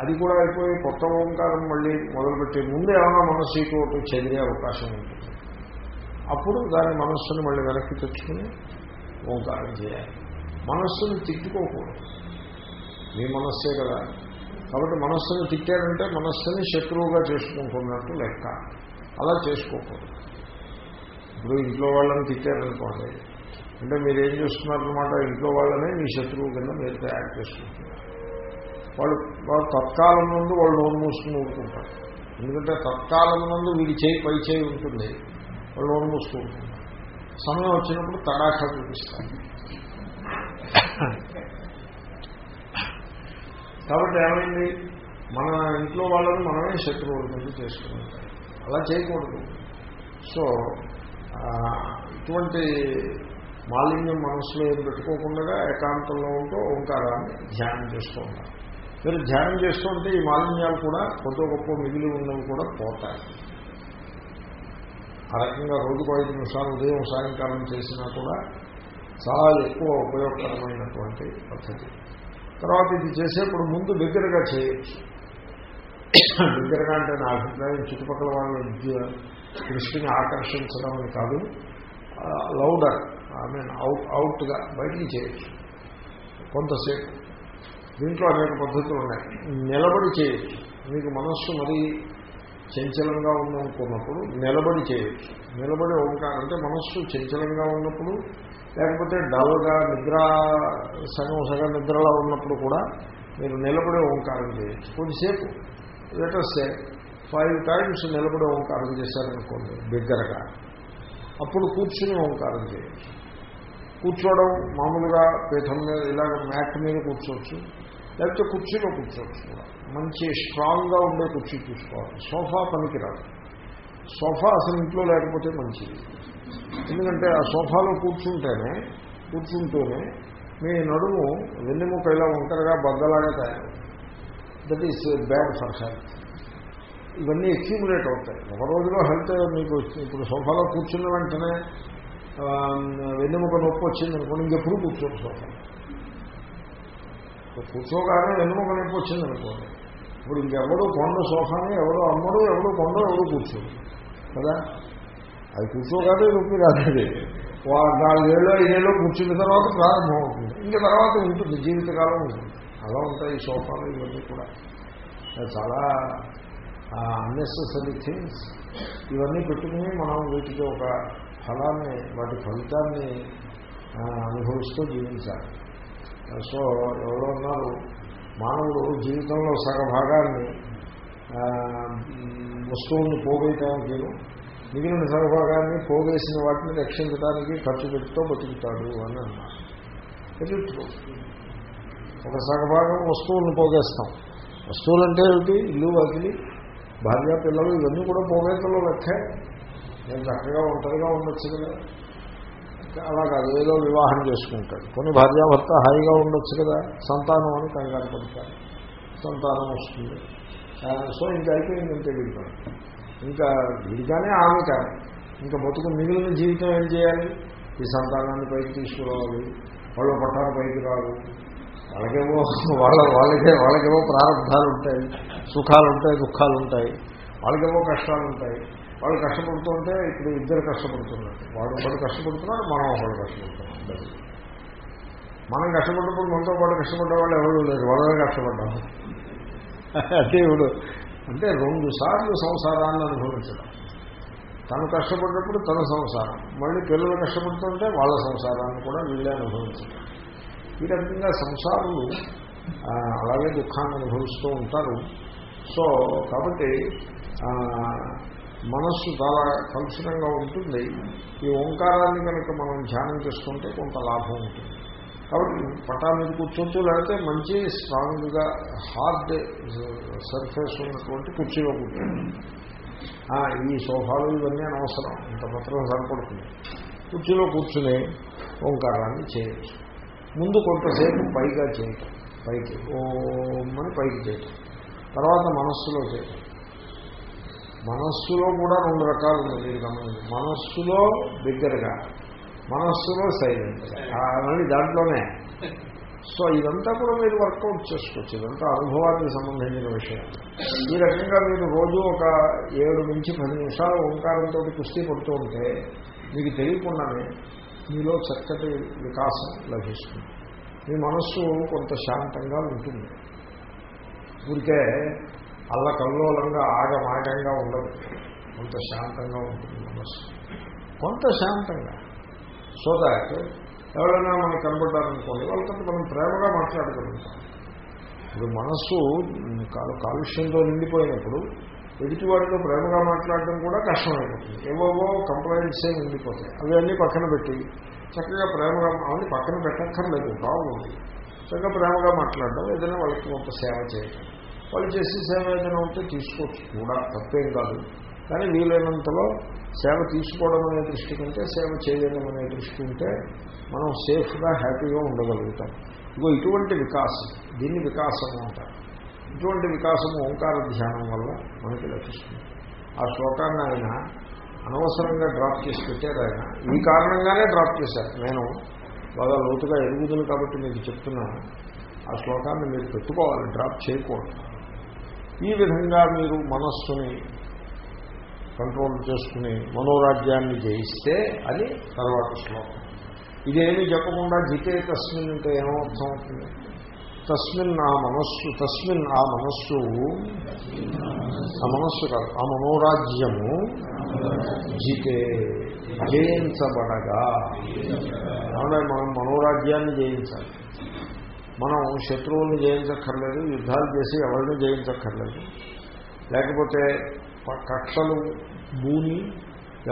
అది కూడా అయిపోయి కొత్త ఓంకారం మళ్ళీ మొదలుపెట్టే ముందు ఏమైనా మనస్సు ఇటు చెదిరే అవకాశం ఉంటుంది. అప్పుడు దాని మనస్సును మళ్ళీ వెనక్కి తెచ్చుకుని ఓంకారం చేయాలి. మనస్సును తిట్టుకోకూడదు. మీ మనస్సే కదా. కాబట్టి మనస్సును తిట్టారంటే మనస్సుని శత్రువుగా చేసుకుంటున్నట్టు లెక్క. అలా చేసుకోకూడదు. ఇప్పుడు ఇంట్లో వాళ్ళని తిట్టారనుకోండి అంటే మీరు ఏం చేస్తున్నారనమాట ఇంట్లో వాళ్ళనే మీ శత్రువు కింద మీరు తయారు చేసుకుంటున్నారు. వాళ్ళు వాళ్ళు తత్కాలం ముందు వాళ్ళు నోరు మూసుకుని ఊరుకుంటారు. ఎందుకంటే తత్కాలం ముందు వీడి చేయి పై చేయి ఉంటుంది. వాళ్ళు నోరు మూసుకుంటున్నారు సమయం వచ్చినప్పుడు తడాఖా చూపిస్తారు. కాబట్టి ఏమైంది? మన ఇంట్లో వాళ్ళని మనమే శత్రువుల కింద చేసుకుంటాం. అలా చేయకూడదు. సో ఇటువంటి మాలిన్యం మనసులో ఏం పెట్టుకోకుండా ఏకాంతంలో ఉంటూ ఓంకారాన్ని ధ్యానం చేస్తూ ఉంటారు. మీరు ధ్యానం చేస్తూ ఉంటే ఈ మాలిన్యాలు కూడా కొంత గొప్ప మిగిలి ఉన్నవి కూడా పోతాయి. ఆ రకంగా రోజుకు ఐదు నిమిషాలు ఉదయం సాయంకాలం చేసినా కూడా చాలా ఎక్కువ ఉపయోగకరమైనటువంటి పద్ధతి. తర్వాత ఇది చేసేప్పుడు ముందు దగ్గరగా చేయొచ్చు. దగ్గరగా అంటే నా అభిప్రాయం చుట్టుపక్కల వాళ్ళ విద్య దృష్టిని ఆకర్షించడం అని కాదు. లౌడర్ ఐ మీన్ అవుట్ అవుట్గా బయటికి చేయొచ్చు. కొంతసేపు. దీంట్లో అనేక పద్ధతులు ఉన్నాయి. నిలబడి చేయొచ్చు. మీకు మనస్సు మరీ చంచలంగా ఉందనుకున్నప్పుడు నిలబడి చేయొచ్చు. నిలబడి ఓంకారం అంటే మనస్సు చంచలంగా ఉన్నప్పుడు లేకపోతే డల్గా నిద్ర సగం సగం నిద్రలో ఉన్నప్పుడు కూడా మీరు నిలబడి ఓంకారం చేయొచ్చు. కొద్దిసేపు. లెటర్సే ఫైవ్ టైమ్స్ నిలబడి ఓంకారం చేశారనుకోండి దగ్గరగా అప్పుడు కూర్చుని ఓంకారం చేయొచ్చు. కూర్చోవడం మామూలుగా పీఠం మీద ఇలాగ మ్యాట్ మీద కూర్చోవచ్చు లేకపోతే కుర్చీలో కూర్చోవచ్చు మంచి స్ట్రాంగ్గా ఉండే కుర్చీ చూసుకోవాలి సోఫా పనికిరాదు. సోఫా అసలు ఇంట్లో లేకపోతే మంచిది. ఎందుకంటే ఆ సోఫాలో కూర్చుంటేనే కూర్చుంటూనే మీ నడుము వెన్నెముక ఇలా ఒంటరిగా బద్దలాగా తయారు that is bad for health ఇవన్నీ అక్యూములేట్ అవుతాయి. ఒక రోజులో హెల్త్ మీకు ఇప్పుడు సోఫాలో కూర్చున్న వెంటనే వెన్నెముక నొప్పి వచ్చింది అనుకోండి ఇంకెప్పుడు కూర్చోరు సోఫా కూర్చోగానే వెన్నెముక నొప్పి వచ్చింది అనుకోండి. ఇప్పుడు ఇంకెవడు కొండ సోఫాని ఎవడో అమ్మడు ఎవడో కొండ ఎవడో కూర్చోడు. కదా? అది కూర్చోగానే నొప్పి రాదు వా- నాలుగేళ్ళు ఐదేళ్ళు కూర్చున్న తర్వాత ప్రారంభం అవుతుంది. ఇంకా తర్వాత ఉంటుంది జీవితకాలం ఉంటుంది. అలా ఉంటాయి ఈ సోఫాలు ఇవన్నీ కూడా. అది చాలా అన్నెసరీ థింగ్స్ ఇవన్నీ పెట్టుకుని మనం వీటికి ఒక ఫలాన్ని వాటి ఫలితాన్ని అనుభవిస్తూ జీవించాలి. సో ఎవరో ఉన్నారు. మానవుడు జీవితంలో సగభాగాన్ని వస్తువుని ఆ, పోగేయటానికి మిగిలిన సగభాగాన్ని పోగేసిన వాటిని రక్షించడానికి ఖర్చు పెడుతూ బతుకుతాడు అని అన్నారు. ఇది ఒక సగభాగం వస్తువులను పోగేస్తాం. వస్తువులు అంటే ఏమిటి? ఇల్లు వాకిలి భార్య పిల్లలు ఇవన్నీ కూడా పోగేతలో లెక్కే. నేను చక్కగా ఒంటరిగా ఉండొచ్చు కదా. అలా కాదు ఏదో వివాహం చేసుకుంటాడు. కొన్ని భార్యాభర్త హాయిగా ఉండొచ్చు కదా సంతానం అని కంగారు పడతారు సంతానం వస్తుంది. సో ఇంకా అయిపోయింది ఇంతే వీడికాడు ఇంకా వీడిగానే ఆమె కాదు. ఇంకా బతుకు మిగిలిన జీవితం ఏం చేయాలి? ఈ సంతానాన్ని పైకి తీసుకురావాలి వాళ్ళ పట్టాలు పైకి రావు వాళ్ళకేమో వాళ్ళ వాళ్ళకే వాళ్ళకేమో ప్రారంభాలు ఉంటాయి సుఖాలు ఉంటాయి దుఃఖాలు ఉంటాయి. వాళ్ళకేమో కష్టాలు ఉంటాయి. వాళ్ళు కష్టపడుతుంటే ఇప్పుడు ఇద్దరు కష్టపడుతున్నారు. వాడు ఒకటి కష్టపడుతున్నారు మనం ఒకటి కష్టపడుతున్నాం. మనం కష్టపడినప్పుడు మనతో పాటు కష్టపడ్డ వాళ్ళు ఎవరు లేరు వాళ్ళనే కష్టపడ్డాం అంటే ఇప్పుడు అంటే రెండు సార్లు సంసారాన్ని అనుభవించడం. తను కష్టపడినప్పుడు తన సంసారం. మళ్ళీ పిల్లలు కష్టపడుతుంటే వాళ్ళ సంసారాన్ని కూడా వీళ్ళే అనుభవించడం. ఈ రకంగా సంసారులు అలాగే దుఃఖాన్ని అనుభవిస్తూ ఉంటారు. సో కాబట్టి మనస్సు చాలా కలుషితంగా ఉంటుంది. ఈ ఓంకారాన్ని కనుక మనం ధ్యానం చేసుకుంటే కొంత లాభం ఉంటుంది. కాబట్టి పటా మీద కూర్చోవచ్చు లేకపోతే మంచి స్ట్రాంగ్గా హార్డ్ సర్ఫేస్ ఉన్నటువంటి కుర్చీలో కూర్చోండి. ఈ సోఫాలు ఇవన్నీ అనవసరం ఇంత మాత్రం సరిపడుతుంది. కుర్చీలో కూర్చుని ఓంకారాన్ని చేయొచ్చు. ముందు కొంతసేపు పైగా చేయటం పైకి ఓం అని పైకి చేయటం. తర్వాత మనస్సులో చేయటం. మనస్సులో కూడా రెండు రకాలు ఉన్నాయి మీరు గమనించి మనస్సులో దగ్గరగా మనస్సులో సైలెంట్గా. ఆ, మళ్ళీ దాంట్లోనే. సో ఇదంతా కూడా మీరు వర్కౌట్ చేసుకోవచ్చు. ఇదంతా అనుభవానికి సంబంధించిన విషయం. ఈ రకంగా మీరు రోజు ఒక ఏడు నుంచి పది నిమిషాలు ఓంకారంతో కుస్తీ పడుతూ ఉంటే మీకు తెలియకుండానే మీలో చక్కటి వికాసం లభిస్తుంది. మీ మనస్సు కొంత శాంతంగా ఉంటుంది. ఊరికే అల్లకల్లోలంగా ఆగమాగంగా ఉండదు. కొంత శాంతంగా ఉంటుంది మనస్సు. కొంత శాంతంగా. సో దాట్ ఎవరైనా మనకు కనబడ్డారనుకోండి వాళ్ళతో మనం ప్రేమగా మాట్లాడగలుగుతాం ఇప్పుడు మనస్సు కాలు కాలుష్యంతో నిండిపోయినప్పుడు ఎదుటివాడితో ప్రేమగా మాట్లాడడం కూడా కష్టమైపోతుంది. ఏవోవో కంప్లైంట్స్ ఏ ఉండిపోతాయి అవన్నీ పక్కన పెట్టి చక్కగా ప్రేమగా అవన్నీ పక్కన పెట్టక్కర్లేదు బాగుంది. చక్కగా ప్రేమగా మాట్లాడడం ఏదైనా వాళ్ళకి కొంత సేవ చేయడం వాళ్ళు చేసే సేవ ఏదైనా ఉంటే తీసుకోవచ్చు. కూడా తప్పేం కాదు. కానీ వీలైనంతలో సేవ తీసుకోవడం అనే దృష్టి కంటే సేవ చేయడం అనే దృష్టి ఉంటే మనం సేఫ్గా హ్యాపీగా ఉండగలుగుతాం. ఇగో ఇటువంటి వికాసం దీన్ని వికాసము అంటారు. ఇటువంటి వికాసము ఓంకార ధ్యానం వల్ల మనకి లభిస్తుంది. ఆ శ్లోకాన్ని ఆయన అనవసరంగా డ్రాప్ చేసి పెట్టారు ఆయన. ఈ కారణంగానే డ్రాప్ చేశారు. నేను బాగా లోతుగా ఎరుగుదును కాబట్టి మీకు చెప్తున్నాను. ఆ శ్లోకాన్ని మీరు పెట్టుకోవాలి డ్రాప్ చేయకూడదు. ఈ విధంగా మీరు మనస్సుని కంట్రోల్ చేసుకుని మనోరాజ్యాన్ని జయిస్తే అది తర్వాత శ్లోకం. ఇదేమీ చెప్పకుండా జితే తస్మిన్ అంటే ఏమర్థం అవుతుంది తస్మిన్ ఆ మనస్సు తస్మిన్ ఆ మనస్సు ఆ మనస్సు కాదు ఆ మనోరాజ్యము జితే జయించబడగా. మనం మనోరాజ్యాన్ని జయించాలి. మనం శత్రువుల్ని జయించక్కర్లేదు యుద్ధాలు చేసి ఎవరిని జయించక్కర్లేదు. లేకపోతే కక్షలు భూమి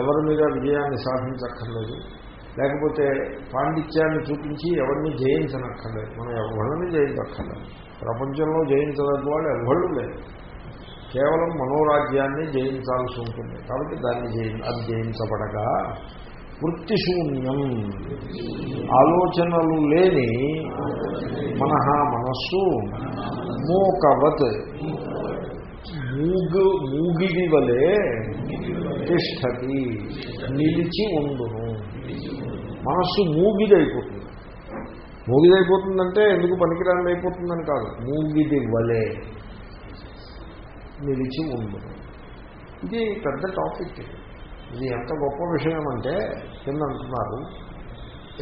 ఎవరి మీద విజయాన్ని సాధించక్కర్లేదు. లేకపోతే పాండిత్యాన్ని చూపించి ఎవరిని జయించనక్కర్లేదు. మనం ఎవరిని జయించక్కర్లేదు. ప్రపంచంలో జయించదగ్గ వాళ్ళు ఎవళ్ళు లేదు కేవలం మనోరాజ్యాన్ని జయించాల్సి ఉంటుంది. కాబట్టి దాన్ని జయి అది జయించబడగా వృత్తిశూన్యం. ఆలోచనలు లేని మనహ మనస్సు మూకవత్. మూగు మూగిడి వలె తిష్టతి నిలిచి ఉండును. మనస్సు మూగిదైపోతుంది. మూగిదైపోతుందంటే ఎందుకు పనికిరాని అయిపోతుందని కాదు. మూగిది వలె నిలిచి ఉండును. ఇది పెద్ద టాపిక్ ఇది. ఇది ఎంత గొప్ప విషయం అంటే కింద అంటున్నారు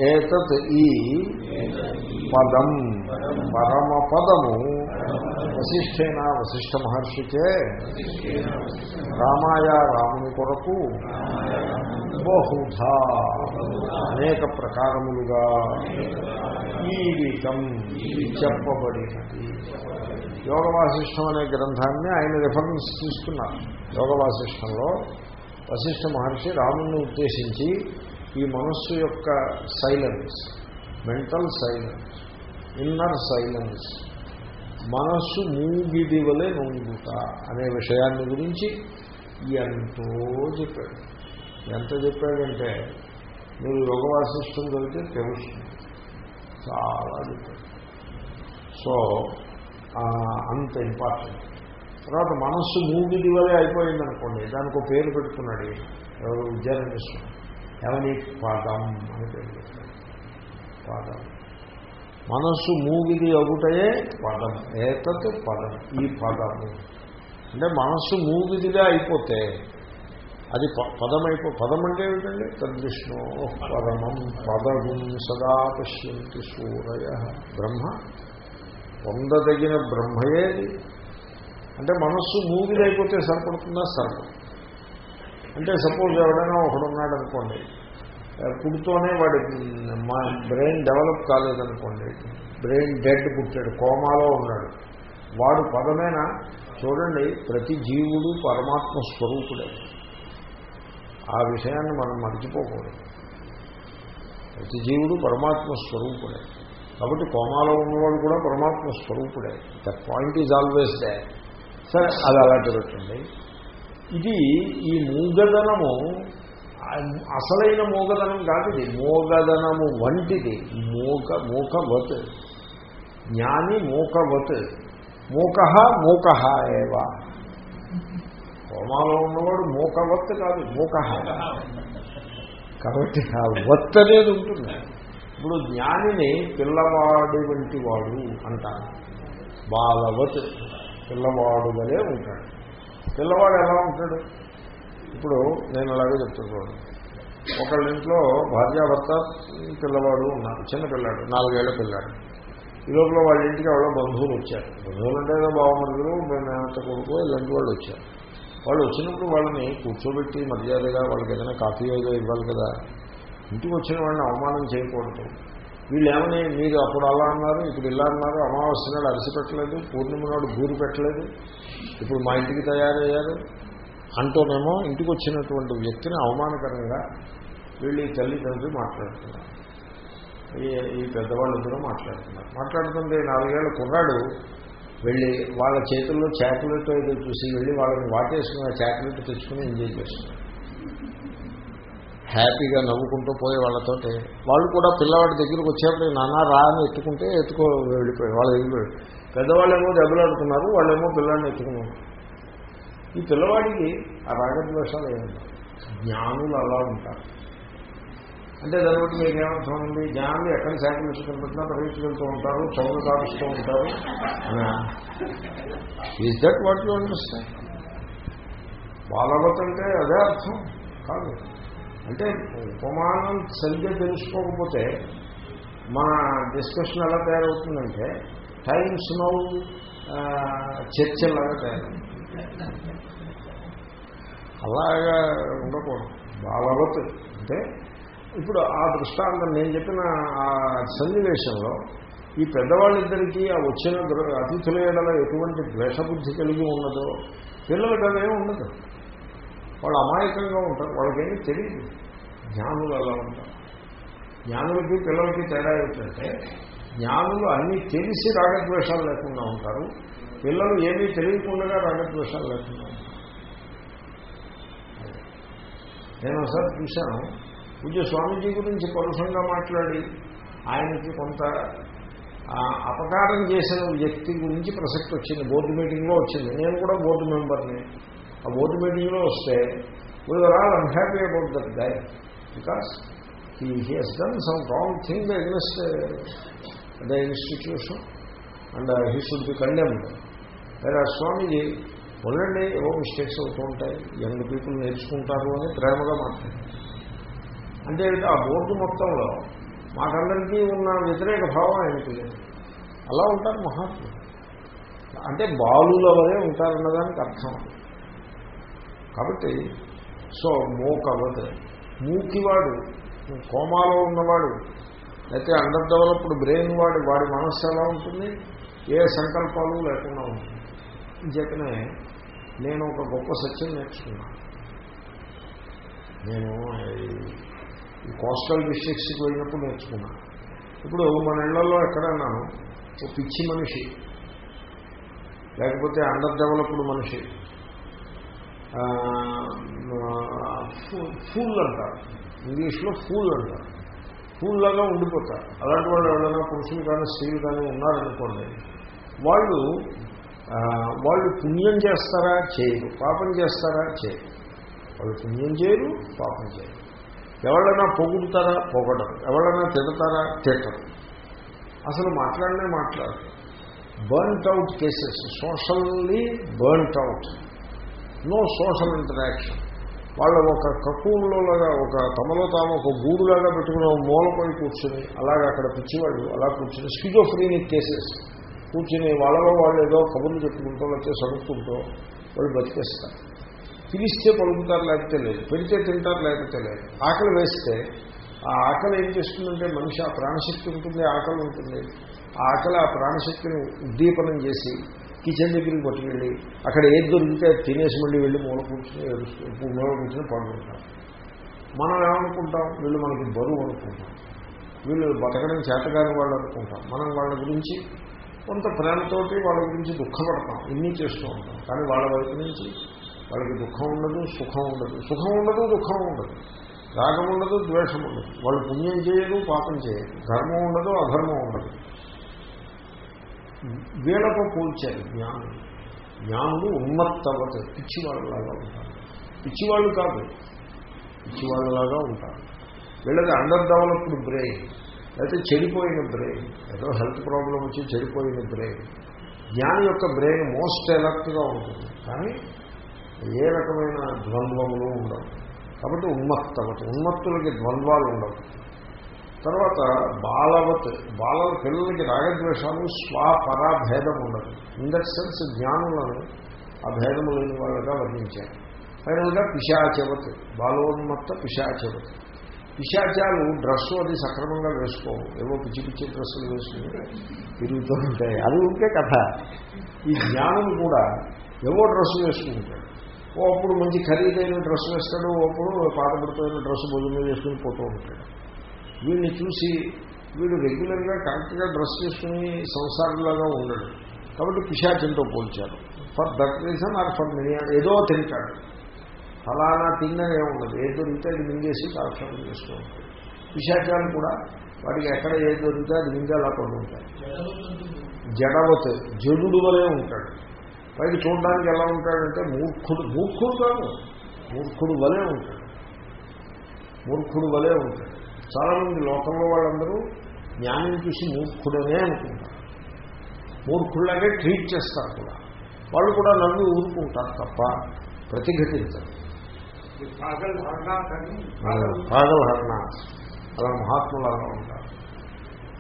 ఏతత్ ఈ పదం. పరమ పదము వశిష్ఠేన వశిష్ఠ మహర్షికే రామాయ రాముని కొరకు బహుధా అనేక ప్రకారములుగా ఈ చెప్పబడినది. యోగ వాసిష్టం అనే గ్రంథాన్ని ఆయన రిఫరెన్స్ తీసుకున్నారు. యోగ వాసిష్టంలో వశిష్ఠ మహర్షి రాముణ్ణి ఉద్దేశించి ఈ మనస్సు యొక్క silence mental silence inner silence మనస్సు మూగిది వలె నొంగుట అనే విషయాన్ని గురించి ఎంతో చెప్పాడు. ఎంత చెప్పాడంటే మీరు యోగ వాసిష్టం కలిగితే తెలుస్తుంది చాలా చెప్పాడు. సో అంత ఇంపార్టెంట్ తర్వాత మనస్సు మూగిది వలె అయిపోయిందనుకోండి దానికి ఒక పేరు పెడుతున్నాడు ఎవరు విద్యారణ్యస్వామి ఏమని? పదం అని పేరు పెట్టాడు పాదం. మనస్సు మూగిది అగుటయే పదం. ఏతత్ పదం. ఈ పదము అంటే మనస్సు మూగిదిగా అయిపోతే అది పదం అయిపో పదం అంటే ఏమిటండి? తద్విష్ణు పరమం పదగుం సదా పశ్యంతి సూరయ. బ్రహ్మ పొందదగిన బ్రహ్మయేది అంటే మనస్సు మూగిదైపోతే సరిపడుతుందా? సరిపడుతుంది అంటే సపోజ్ ఎవడైనా ఒకడున్నాడు అనుకోండి పుడుతోనే వాడి మా బ్రెయిన్ డెవలప్ కాలేదనుకోండి బ్రెయిన్ డెడ్ పుట్టాడు కోమాలో ఉన్నాడు. వాడు పదమేనా చూడండి ప్రతి జీవుడు పరమాత్మ స్వరూపుడే. ఆ విషయాన్ని మనం మర్చిపోకూడదు. ప్రతి జీవుడు పరమాత్మ స్వరూపుడే. కాబట్టి కోమాలో ఉన్నవాడు కూడా పరమాత్మ స్వరూపుడే. The point is always they సరే అది అలాంటి పెట్టండి ఇది ఈ మూగదనము అసలైన మూగదనం కాదు ఇది మూగదనము వంటిది. మూక మూకవత్. జ్ఞాని మూకవత్. మూక మూక ఏవా. హోమాలో ఉన్నవాడు మూకవత్ కాదు మూక కాబట్టి ఆ వత్ అనేది ఉంటుంది. ఇప్పుడు జ్ఞానిని పిల్లవాడి వంటి వాడు అంటారు. బాలవత్. పిల్లవాడు వలే ఉంటాడు. పిల్లవాడు ఎలా ఉంటాడు? ఇప్పుడు నేను అలాగే చెప్తున్నాను ఒకళ్ళ ఇంట్లో భార్యాభర్త పిల్లవాడు ఉన్నారు చిన్న పిల్లాడు నాలుగేళ్ళ పిల్లాడు. ఈ లోపల వాళ్ళ ఇంటికి ఎవరో బంధువులు వచ్చారు. బంధువులు అంటే ఏదో బావమరుదులు మేమంత కొడుకు ఇలాంటి వాళ్ళు వచ్చారు. వాళ్ళు వచ్చినప్పుడు వాళ్ళని కూర్చోబెట్టి మర్యాదగా వాళ్ళకి ఏదైనా కాఫీ ఏదో ఇవ్వాలి కదా. ఇంటికి వచ్చిన వాళ్ళని అవమానం చేయకూడదు. వీళ్ళు ఏమని మీరు అప్పుడు అలా అన్నారు ఇప్పుడు ఇలా అన్నారు అమావాస్య నాడు అరిసి పెట్టలేదు పూర్ణిమ నాడు గూరు పెట్టలేదు ఇప్పుడు మా ఇంటికి తయారయ్యారు అంటూనేమో ఇంటికి వచ్చినటువంటి వ్యక్తిని అవమానకరంగా వీళ్ళు ఈ తల్లిదండ్రులు మాట్లాడుతున్నారు. ఈ ఈ పెద్దవాళ్ళిద్దరూ మాట్లాడుతున్నారు. మాట్లాడుతుంటే నాలుగేళ్ళ కుర్రాడు వెళ్ళి వాళ్ళ చేతుల్లో చాక్లెట్ ఏదో చూసి వెళ్ళి వాళ్ళని వాటేసుకుని ఆ చాక్లెట్ తెచ్చుకుని ఎంజాయ్ చేస్తున్నారు హ్యాపీగా నవ్వుకుంటూ పోయే వాళ్ళతోటి వాళ్ళు కూడా పిల్లవాడి దగ్గరికి వచ్చేప్పుడు నాన్న రా అని ఎత్తుకుంటే ఎత్తుకో వెళ్ళిపోయి వాళ్ళు పెద్దవాళ్ళు పెద్దవాళ్ళేమో దెబ్బలాడుతున్నారు వాళ్ళేమో పిల్లాడిని ఎత్తుకున్నారు. ఈ పిల్లవాడికి ఆ రాగద్వేషాలు ఏమన్నా జ్ఞానులు అలా ఉంటారు. అంటే దాన్ని బట్టి మీకు ఏమర్థం ఉంది? జ్ఞానులు ఎక్కడ శాఖలు పెట్టినా పరిగెత్తుకెళ్తూ ఉంటారు చౌలు కారుస్తూ ఉంటారు. Is that what you understand బాలవత్ అంటే అదే అర్థం. కాదు. అంటే ఉపమానం సరిగ్గా తెలుసుకోకపోతే మన డిస్కషన్ ఎలా తయారవుతుందంటే టైమ్స్ నౌ చర్చలాగా తయారవుతుంది. అలాగా ఉండకూడదు. బాలవత్ అంటే ఇప్పుడు ఆ దృష్టాంతం నేను చెప్పిన ఆ సన్నివేశంలో ఈ పెద్దవాళ్ళిద్దరికీ ఆ వచ్చిన దృ- అతిథుల ఎటువంటి ద్వేషబుద్ధి కలిగి ఉన్నదో పిల్లలకి అదే ఉండదు. వాళ్ళు అమాయకంగా ఉంటారు. వాళ్ళకేమీ తెలియదు జ్ఞానులు అలా ఉంటారు. జ్ఞానులకి పిల్లలకి తేడా ఏమిటంటే జ్ఞానులు అన్నీ తెలిసి రాగద్వేషాలు లేకుండా ఉంటారు. పిల్లలు ఏమీ తెలియకుండా రాగద్వేషాలు లేకుండా ఉంటారు. నేను ఒకసారి చూశాను. పూజ స్వామీజీ గురించి పరుషంగా మాట్లాడి ఆయనకి కొంత అపకారం చేసిన వ్యక్తి గురించి ప్రసక్తి వచ్చింది. బోర్డు మీటింగ్లో వచ్చింది. నేను కూడా బోర్డు మెంబర్ని. ఆ బోర్డు మీటింగ్లో వస్తే we are all unhappy about that guy because he he has done some wrong thing against the institution and he should be condemned వేరే స్వామీజీ ఉండండి ఏవో మిస్టేక్స్ అవుతూ ఉంటాయి యంగ్ పీపుల్ నేర్చుకుంటారు అని ప్రేమగా మాట్లాడారు. అంటే ఆ బోర్డు మొత్తంలో మాకందరికీ ఉన్న వ్యతిరేక భావం ఆయనకి లేదు అలా ఉంటారు మహాత్ములు. అంటే బాలుల వరే ఉంటారన్నదానికి అర్థం కాబట్టి సో మూకవత్ మూకివాడు కోమాలో ఉన్నవాడు అయితే అండర్ డెవలప్డ్ బ్రెయిన్ వాడు వాడి మనస్సు ఎలా ఉంటుంది? ఏ సంకల్పాలు లేకుండా ఉంటుంది. చేతనే నేను ఒక గొప్ప సత్యం నేర్చుకున్నాను నేను ఈ- కోస్టల్ డిస్ట్రిక్ట్స్కి వెళ్ళినప్పుడు నేర్చుకున్నాను ఇప్పుడు మన ఇళ్ళలో ఎక్కడైనా ఒక పిచ్చి మనిషి లేకపోతే అండర్ డెవలప్డ్ మనిషి ఫూల్ అంటారు ఇంగ్లీష్లో ఫూల్ అంటారు ఫూల్లాగా ఉండిపోతారు. అలాంటి వాళ్ళు ఎవరైనా పురుషులు కానీ స్త్రీలు కానీ ఉన్నారనుకోండి వాళ్ళు వాళ్ళు పుణ్యం చేస్తారా? చేయరు. పాపం చేస్తారా? చేయరు. వాళ్ళు పుణ్యం చేయరు పాపం చేయరు. ఎవరైనా పొగుడుతారా? పొగడరు. ఎవరైనా తిడతారా? తిట్టరు. అసలు మాట్లాడనే మాట్లాడరు. Burnt out cases socially burnt out. No social interaction. వాళ్ళు ఒక కక్కువులోలాగా ఒక తమలో తాము ఒక గూడులాగా పెట్టుకుని ఒక మూలపడి కూర్చుని అలాగే అక్కడ పిచ్చివాళ్ళు అలా కూర్చుని స్కిజోఫ్రీనిక్ కేసెస్ కూర్చుని వాళ్ళలో వాళ్ళు ఏదో కబుర్లు చెప్పుకుంటూ లేకపోతే సరుక్కుంటూ వాళ్ళు బతికేస్తారు. పిలిస్తే పలుకుతారు లేకపోతే లేదు. పెడితే తింటారు లేకపోతే లేదు. ఆకలి వేస్తే ఆ ఆకలి ఏం చేస్తుందంటే మనిషి ఆ ప్రాణశక్తి ఉంటుంది ఆకలి ఉంటుంది. ఆ ఆకలి ఆ ప్రాణశక్తిని ఉద్దీపనం చేసి కిచెన్ దగ్గరికి పట్టుకెళ్ళి అక్కడ ఏది దొరికితే తినేసి మళ్ళీ వెళ్ళి మూల కూర్చుని మూల కూర్చుని పడుకుంటాం. మనం ఏమనుకుంటాం? వీళ్ళు మనకి బరువు అనుకుంటాం. వీళ్ళు బతకడం చేతగాని వాళ్ళు అనుకుంటాం. మనం వాళ్ళ గురించి కొంత ప్రేమతోటి వాళ్ళ గురించి దుఃఖపడతాం. ఇన్ని చేస్తూ ఉంటాం. కానీ వాళ్ళ వైపు నుంచి వాళ్ళకి దుఃఖం ఉండదు సుఖం ఉండదు. సుఖం ఉండదు దుఃఖం ఉండదు. రాగం ఉండదు ద్వేషం ఉండదు. వాళ్ళు పుణ్యం చేయరు పాపం చేయరు ధర్మం ఉండదు అధర్మం ఉండదు. వీళ్ళతో పోల్చారు జ్ఞానం. జ్ఞానము ఉన్నత్తవత పిచ్చివాళ్ళలాగా ఉంటారు. పిచ్చివాళ్ళు కాదు పిచ్చివాళ్ళలాగా ఉంటారు. వీళ్ళది అండర్ డెవలప్డ్ బ్రెయిన్ అయితే చెడిపోయిన బ్రెయిన్ ఏదో హెల్త్ ప్రాబ్లం వచ్చి చెడిపోయిన బ్రెయిన్ జ్ఞాని యొక్క బ్రెయిన్ మోస్ట్ ఎలర్ట్గా ఉంటుంది. కానీ ఏ రకమైన ద్వంద్వములు ఉండవు. కాబట్టి ఉన్మత్తవత ఉన్మత్తులకి ద్వంద్వాలు ఉండవు. తర్వాత బాలవత్ బాలల పిల్లలకి రాగద్వేషాలు స్వపరా భేదం ఉండదు. ఇన్ దట్ సెన్స్ జ్ఞానులను ఆ భేదము లేని వాళ్ళగా వర్ణించారు. ఫైనల్గా పిశాచవత్ బాలోన్మత్త పిశాచవత్. పిశాచాలు డ్రెస్సు అది సక్రమంగా వేసుకోవు. ఏవో పిచ్చి పిచ్చి డ్రెస్సులు వేసుకుని తిరుగుతూ ఉంటాయి. అది ఉంటే కథ. ఈ జ్ఞానం కూడా ఏవో డ్రెస్సు వేసుకుంటాడు ఓ అప్పుడు మంచి ఖరీదైన డ్రెస్ వేస్తాడు ఓ అప్పుడు పాతపడిపోయిన డ్రెస్ భుజం మీద వేసుకుని పోతూ ఉంటాడు. వీడిని చూసి వీడు రెగ్యులర్గా కరెక్ట్గా డ్రెస్ చేసుకుని సంసారంలాగా ఉండడు. కాబట్టి పిశాచంతో పోల్చారు. For that reason or for mini ఏదో తింటాడు. ఫలానా తిన్ననే ఉండదు ఏ దొరికితే అది మింగేసి కాలక్షేపం చేస్తూ ఉంటాడు పిశాచాలు కూడా వాటికి ఎక్కడ ఏ దొరికితే అది మింగే అలా పడి ఉంటాయి జడుడు వలే ఉంటాడు. పైకి చూడడానికి ఎలా ఉంటాడంటే మూర్ఖుడు మూర్ఖుడు కాదు. మూర్ఖుడు వలే ఉంటాడు. మూర్ఖుడు వలే ఉంటాడు. చాలామంది లోకంలో వాళ్ళందరూ జ్ఞానం చూసి మూర్ఖుడనే అనుకుంటారు. మూర్ఖుళ్ళనే ట్రీట్ చేస్తారు కూడా. వాళ్ళు కూడా నవ్వి ఊరుకుంటారు తప్ప ప్రతిఘటించరు. పాగల్ హరణ అలా మహాత్ములాగా ఉంటారు.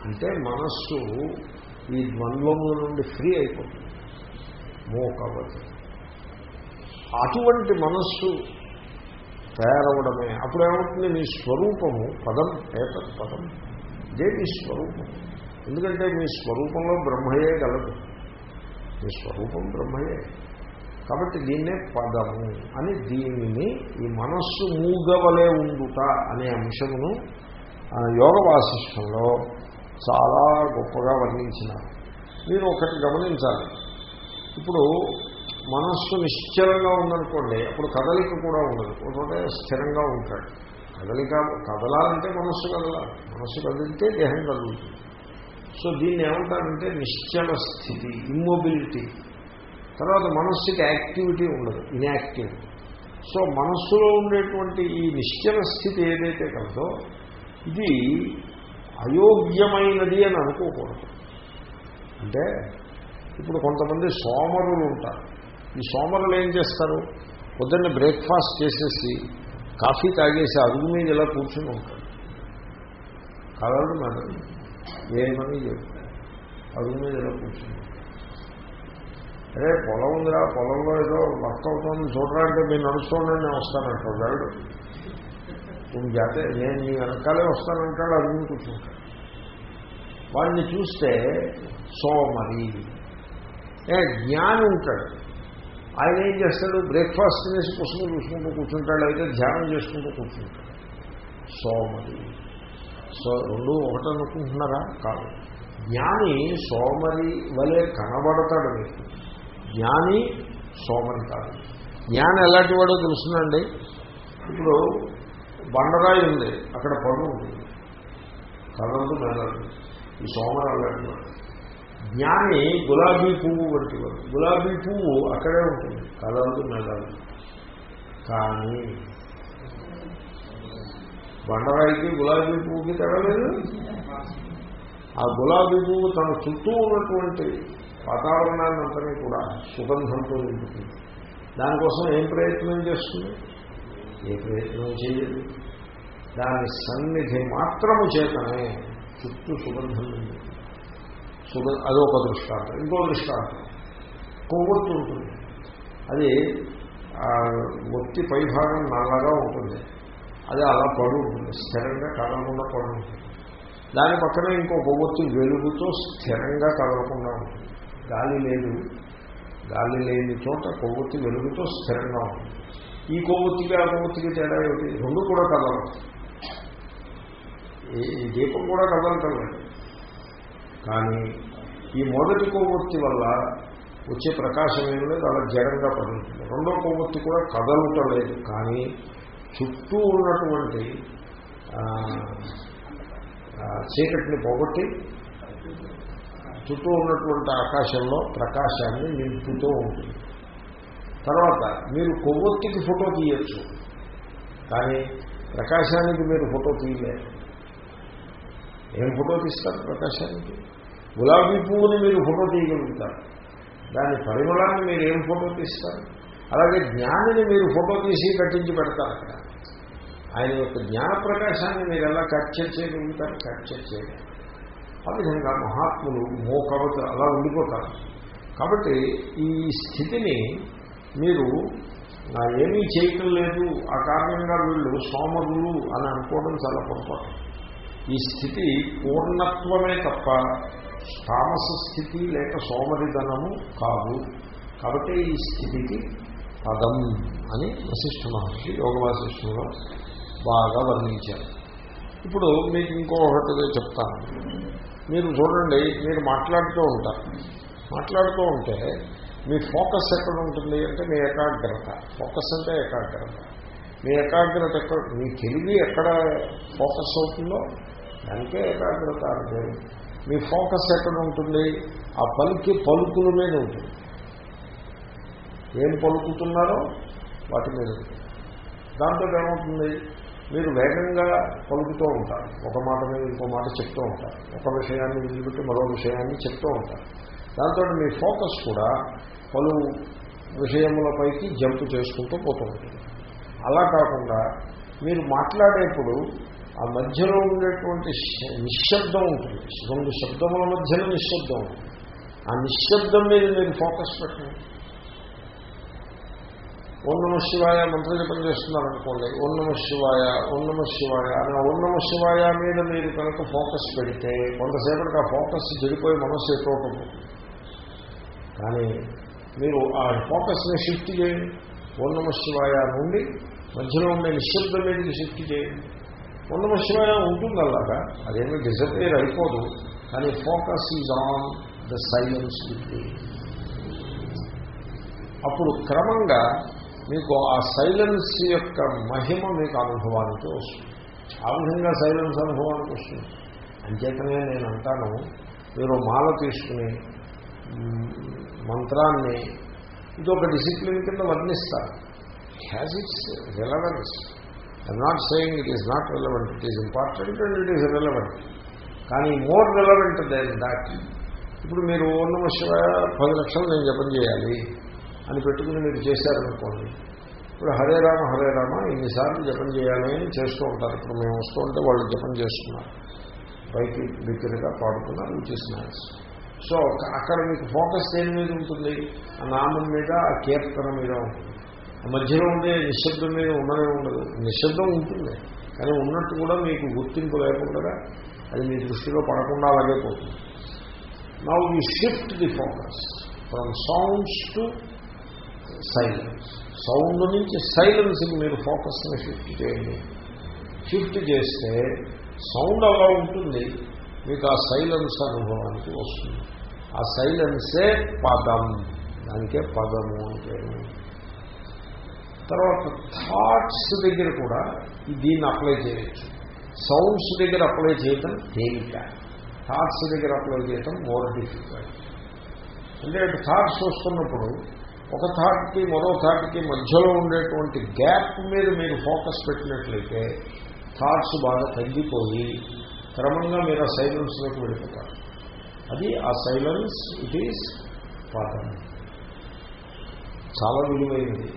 అంటే మనస్సు ఈ ద్వంద్వముల నుండి ఫ్రీ అయిపోతుంది. మోకవదు అటువంటి మనస్సు తయారవడమే అప్పుడు ఏమవుతుంది? మీ స్వరూపము పదం ఏతత్ పదం ఇదే మీ స్వరూపం. ఎందుకంటే మీ స్వరూపంలో బ్రహ్మయే గలదు. మీ స్వరూపం బ్రహ్మయే. కాబట్టి దీన్నే పదము అని దీనిని ఈ మనస్సు మూగవలే ఉండుట అనే అంశమును యోగ వాసిష్టంలో చాలా గొప్పగా వర్ణించినారు. మీరు ఒకటి గమనించాలి. ఇప్పుడు మనస్సు నిశ్చలంగా ఉందనుకోండి అప్పుడు కదలిక కూడా ఉండదు. ఒకటే స్థిరంగా ఉంటాడు. కదలిక కదలాలంటే మనస్సు కదలాలి. మనస్సు కదిలితే దేహం కదులుతుంది. సో దీన్ని ఏమంటారంటే నిశ్చల స్థితి ఇమ్మొబిలిటీ తర్వాత మనస్సుకి యాక్టివిటీ ఉండదు ఇన్యాక్టివ్ సో మనస్సులో ఉండేటువంటి ఈ నిశ్చల స్థితి ఏదైతే కలదో ఇది అయోగ్యమైనది అని అనుకోకూడదు. అంటే ఇప్పుడు కొంతమంది సోమరులు ఉంటారు. ఈ సోమరులు ఏం చేస్తారు? పొద్దున్న బ్రేక్ఫాస్ట్ చేసేసి కాఫీ తాగేసి అడుగు మీద ఇలా కూర్చుని ఉంటాడు కలడు మేడం ఏమని చెప్తాడు అడుగు మీద ఇలా కూర్చుని అరే పొలం ఉందిరా పొలంలో ఏదో వర్క్ అవుతుంది చూడరా అంటే మీరు నడుస్తుండే నేను వస్తానంటాడు వాడు నేను జాతే నేను నీ వెనకాలే వస్తానంటాడు అడుగు కూర్చుంటాడు వాడిని చూస్తే సోమరి. ఏ జ్ఞాని ఉంటాడు. ఆయన ఏం చేస్తాడు? బ్రేక్ఫాస్ట్ చేసి పుస్తకం చూసుకుంటూ కూర్చుంటాడు. అయితే ధ్యానం చేసుకుంటూ కూర్చుంటాడు. సోమరి. సో రెండు ఒకటి అనుకుంటున్నారా? కాదు. జ్ఞాని సోమరి వలె కనబడతాడు మీకు. జ్ఞాని సోమరి కాదు. జ్ఞాని ఎలాంటి వాడో తెలుస్తుందండి ఇప్పుడు బండరాయి ఉంది. అక్కడ పడు ఉంటుంది. కదలదు మెదలదు ఈ సోమరి అలాంటి వాడు జ్ఞాని గులాబీ పువ్వు వంటి వాడు. గులాబీ పువ్వు అక్కడే ఉంటుంది. కదలదు మెదలదు కానీ బండరాయికి గులాబీ పువ్వుకి తగలేదు ఆ గులాబీ పువ్వు తన చుట్టూ ఉన్నటువంటి వాతావరణాన్ని అంతనే కూడా సుగంధంతో నింపుతుంది. దానికోసం ఏం ప్రయత్నం చేస్తుంది? ఏ ప్రయత్నం చేయదు. దాని సన్నిధి మాత్రము చేతనే చుట్టూ సుగంధం నింపుతుంది. అదొక దృష్టాంతం. ఇంకో దృష్టాంతం. కొవ్వొత్తు ఉంటుంది. అది ఒత్తి పైభాగం నల్లగా ఉంటుంది. అది అలా పడు ఉంటుంది. స్థిరంగా కదలకుండా పడు ఉంటుంది. దాని పక్కన ఇంకో కొవ్వొత్తి వెలుగుతో స్థిరంగా కదలకుండా ఉంటుంది. గాలి లేదు. గాలి లేని చోట కొవ్వొత్తి వెలుగుతో స్థిరంగా ఉంటుంది. ఈ కొవ్వొత్తికి ఆ కొవ్వొత్తికి తేడా ఏమిటి? రెండు కూడా కదలవు. ఈ దీపం కూడా కదలటం లేదు. కానీ ఈ మొదటి కొవ్వొత్తి వల్ల వచ్చే ప్రకాశం ఏం లేదు అలా జగంగా పడుతుంది. రెండో కొవ్వొత్తి కూడా కదలటలేదు కానీ చుట్టూ ఉన్నటువంటి చీకటిని పోగొట్టి చుట్టూ ఉన్నటువంటి ఆకాశంలో ప్రకాశాన్ని నింపుతూ ఉంటుంది. తర్వాత మీరు కొవ్వొత్తికి ఫోటో తీయచ్చు కానీ ప్రకాశానికి మీరు ఫోటో తీయలేరు. ఏం ఫోటో తీస్తారు ప్రకాశానికి. గులాబీ పువ్వుని మీరు ఫోటో తీయగలుగుతారు. దాని పరిమళాన్ని మీరు ఏం ఫోటో తీస్తారు? అలాగే జ్ఞానిని మీరు ఫోటో తీసి కట్టించి పెడతారు అక్కడ. ఆయన యొక్క జ్ఞాన ప్రకాశాన్ని మీరు ఎలా క్యాప్చర్ చేయగలుగుతారు? క్యాప్చర్ చేయలేరు ఆ విధంగా మహాత్ములు మోకవత అలా ఉండిపోతారు. కాబట్టి ఈ స్థితిని మీరు నా ఏమీ చేయటం లేదు. ఆ కారణంగా వీళ్ళు సోమరులు అని అనుకోవడం చాలా పొరపాటు. ఈ స్థితి పూర్ణత్వమే తప్ప తామస స్థితి లేక సోమరిధనము కాదు. కాబట్టి ఈ స్థితికి పదం అని వశిష్ఠ మహర్షి యోగ వాసిష్ఠంలో బాగా వర్ణించారు. ఇప్పుడు మీకు ఇంకొకటి చెప్తాను. మీరు చూడండి మీరు మాట్లాడుతూ ఉంటారు. మాట్లాడుతూ ఉంటే మీ ఫోకస్ ఎక్కడ ఉంటుంది అంటే మీ ఏకాగ్రత. ఫోకస్ అంటే ఏకాగ్రత. మీ ఏకాగ్రత ఎక్కడ మీ తెలివి ఎక్కడ ఫోకస్ అవుతుందో దానికే ఏకాగ్రత అంటే మీ ఫోకస్ ఎక్కడ ఉంటుంది? ఆ పలికి పలుకుల మీద ఉంటుంది. ఏం పలుకుతున్నారో వాటి మీద ఉంటుంది. దాంతో ఏమవుతుంది? మీరు వేగంగా పలుకుతూ ఉంటారు. ఒక మాట మీద ఇంకో మాట చెప్తూ ఉంటారు. ఒక విషయాన్ని వదిలిపెట్టి మరో విషయాన్ని చెప్తూ ఉంటారు. దాంతో మీ ఫోకస్ కూడా పలు విషయములపైకి జంప్ చేసుకుంటూ పోతూ ఉంటుంది. అలా కాకుండా మీరు మాట్లాడేప్పుడు ఆ మధ్యలో ఉండేటువంటి నిశ్శబ్దం ఉంటుంది. రెండు శబ్దముల మధ్యలో నిశ్శబ్దం ఉంటుంది. ఆ నిశ్శబ్దం మీద మీరు ఫోకస్ పెట్టండి. ఓం నమ శివాయ మంత్ర జపం చేస్తున్నారనుకోండి. ఓం నమ శివాయ ఓం నమ శివాయ అని ఓం నమ శివాయ మీద మీరు కనుక ఫోకస్ పెడితే కొంతసేపటికి ఆ ఫోకస్ చెడిపోయి మనస్సు ఎక్కువ కానీ మీరు ఆ ఫోకస్ని షిఫ్ట్ చేయండి. ఓం నమ శివాయ నుండి మధ్యలో ఉండే నిశ్శబ్దం మీదకి షిఫ్ట్ చేయండి. ఓం నమ ఉంటుంది అలాగా అదేమీ డిసపేర్ అయిపోదు. కానీ focus is on the silence with అప్పుడు క్రమంగా మీకు ఆ సైలెన్స్ యొక్క మహిమ మీకు అనుభవానికి వస్తుంది. ఆ విధంగా సైలెన్స్ అనుభవానికి వస్తుంది. అంచేతనే నేను అంటాను మీరు మాల తీసుకుని మంత్రాన్ని ఇదొక డిసిప్లిన్ కింద వర్ణిస్తారు. Has its relevance I'm not saying it is not relevant it is important and it is relevant కానీ మోర్ రిలవెంట్ దెన్ దాట్ ఇప్పుడు మీరు ఓం నమ పది లక్షలు నేను జపం చేయాలి అని పెట్టుకుని మీరు చేశారనుకోండి ఇప్పుడు హరే రామ హరే రామ ఇన్నిసార్లు జపం చేయాలి అని చేస్తూ ఉంటారు. ఇప్పుడు మేము వస్తూ ఉంటే వాళ్ళు జపం చేస్తున్నారు. పైకి బిగ్గరగా పాడుతున్నారు విచ్ సో అక్కడ మీకు ఫోకస్ దేని మీద ఉంటుంది? ఆ నామం మీద ఆ కీర్తన మీద ఉంటుంది. మధ్యలో ఉండే నిశ్శబ్దం మీద ఉండనే ఉండదు. నిశ్శబ్దం ఉంటుంది. కానీ ఉన్నట్టు కూడా మీకు గుర్తింపు లేకుండా అది మీ దృష్టిలో పడకుండా అలాగే పోతుంది. Now you shift the focus from sounds to silence sound నుంచి సైలెన్స్కి మీరు ఫోకస్ని షిఫ్ట్ చేయండి. షిఫ్ట్ చేస్తే సౌండ్ అలా ఉంటుంది. మీకు ఆ సైలెన్స్ అనుభవానికి వస్తుంది. ఆ సైలెన్సే పదం? దానికే పదము అని పేరు. తర్వాత థాట్స్ దగ్గర కూడా దీన్ని అప్లై చేయొచ్చు. సౌండ్స్ దగ్గర అప్లై చేయటం తేలిక. థాట్స్ దగ్గర అప్లై చేయటం మోర్ డిఫికల్ట్ అంటే థాట్స్ వస్తున్నప్పుడు ఒక థాట్కి మరో థాట్కి మధ్యలో ఉండేటువంటి గ్యాప్ మీద మీరు ఫోకస్ పెట్టినట్లయితే థాట్స్ బాగా తగ్గిపోయి క్రమంగా మీరు ఆ సైలెన్స్లోకి వెళ్ళిపోతారు. అది ఆ సైలెన్స్ ఇట్ ఈజ్ పాఠం చాలా విలువైనది.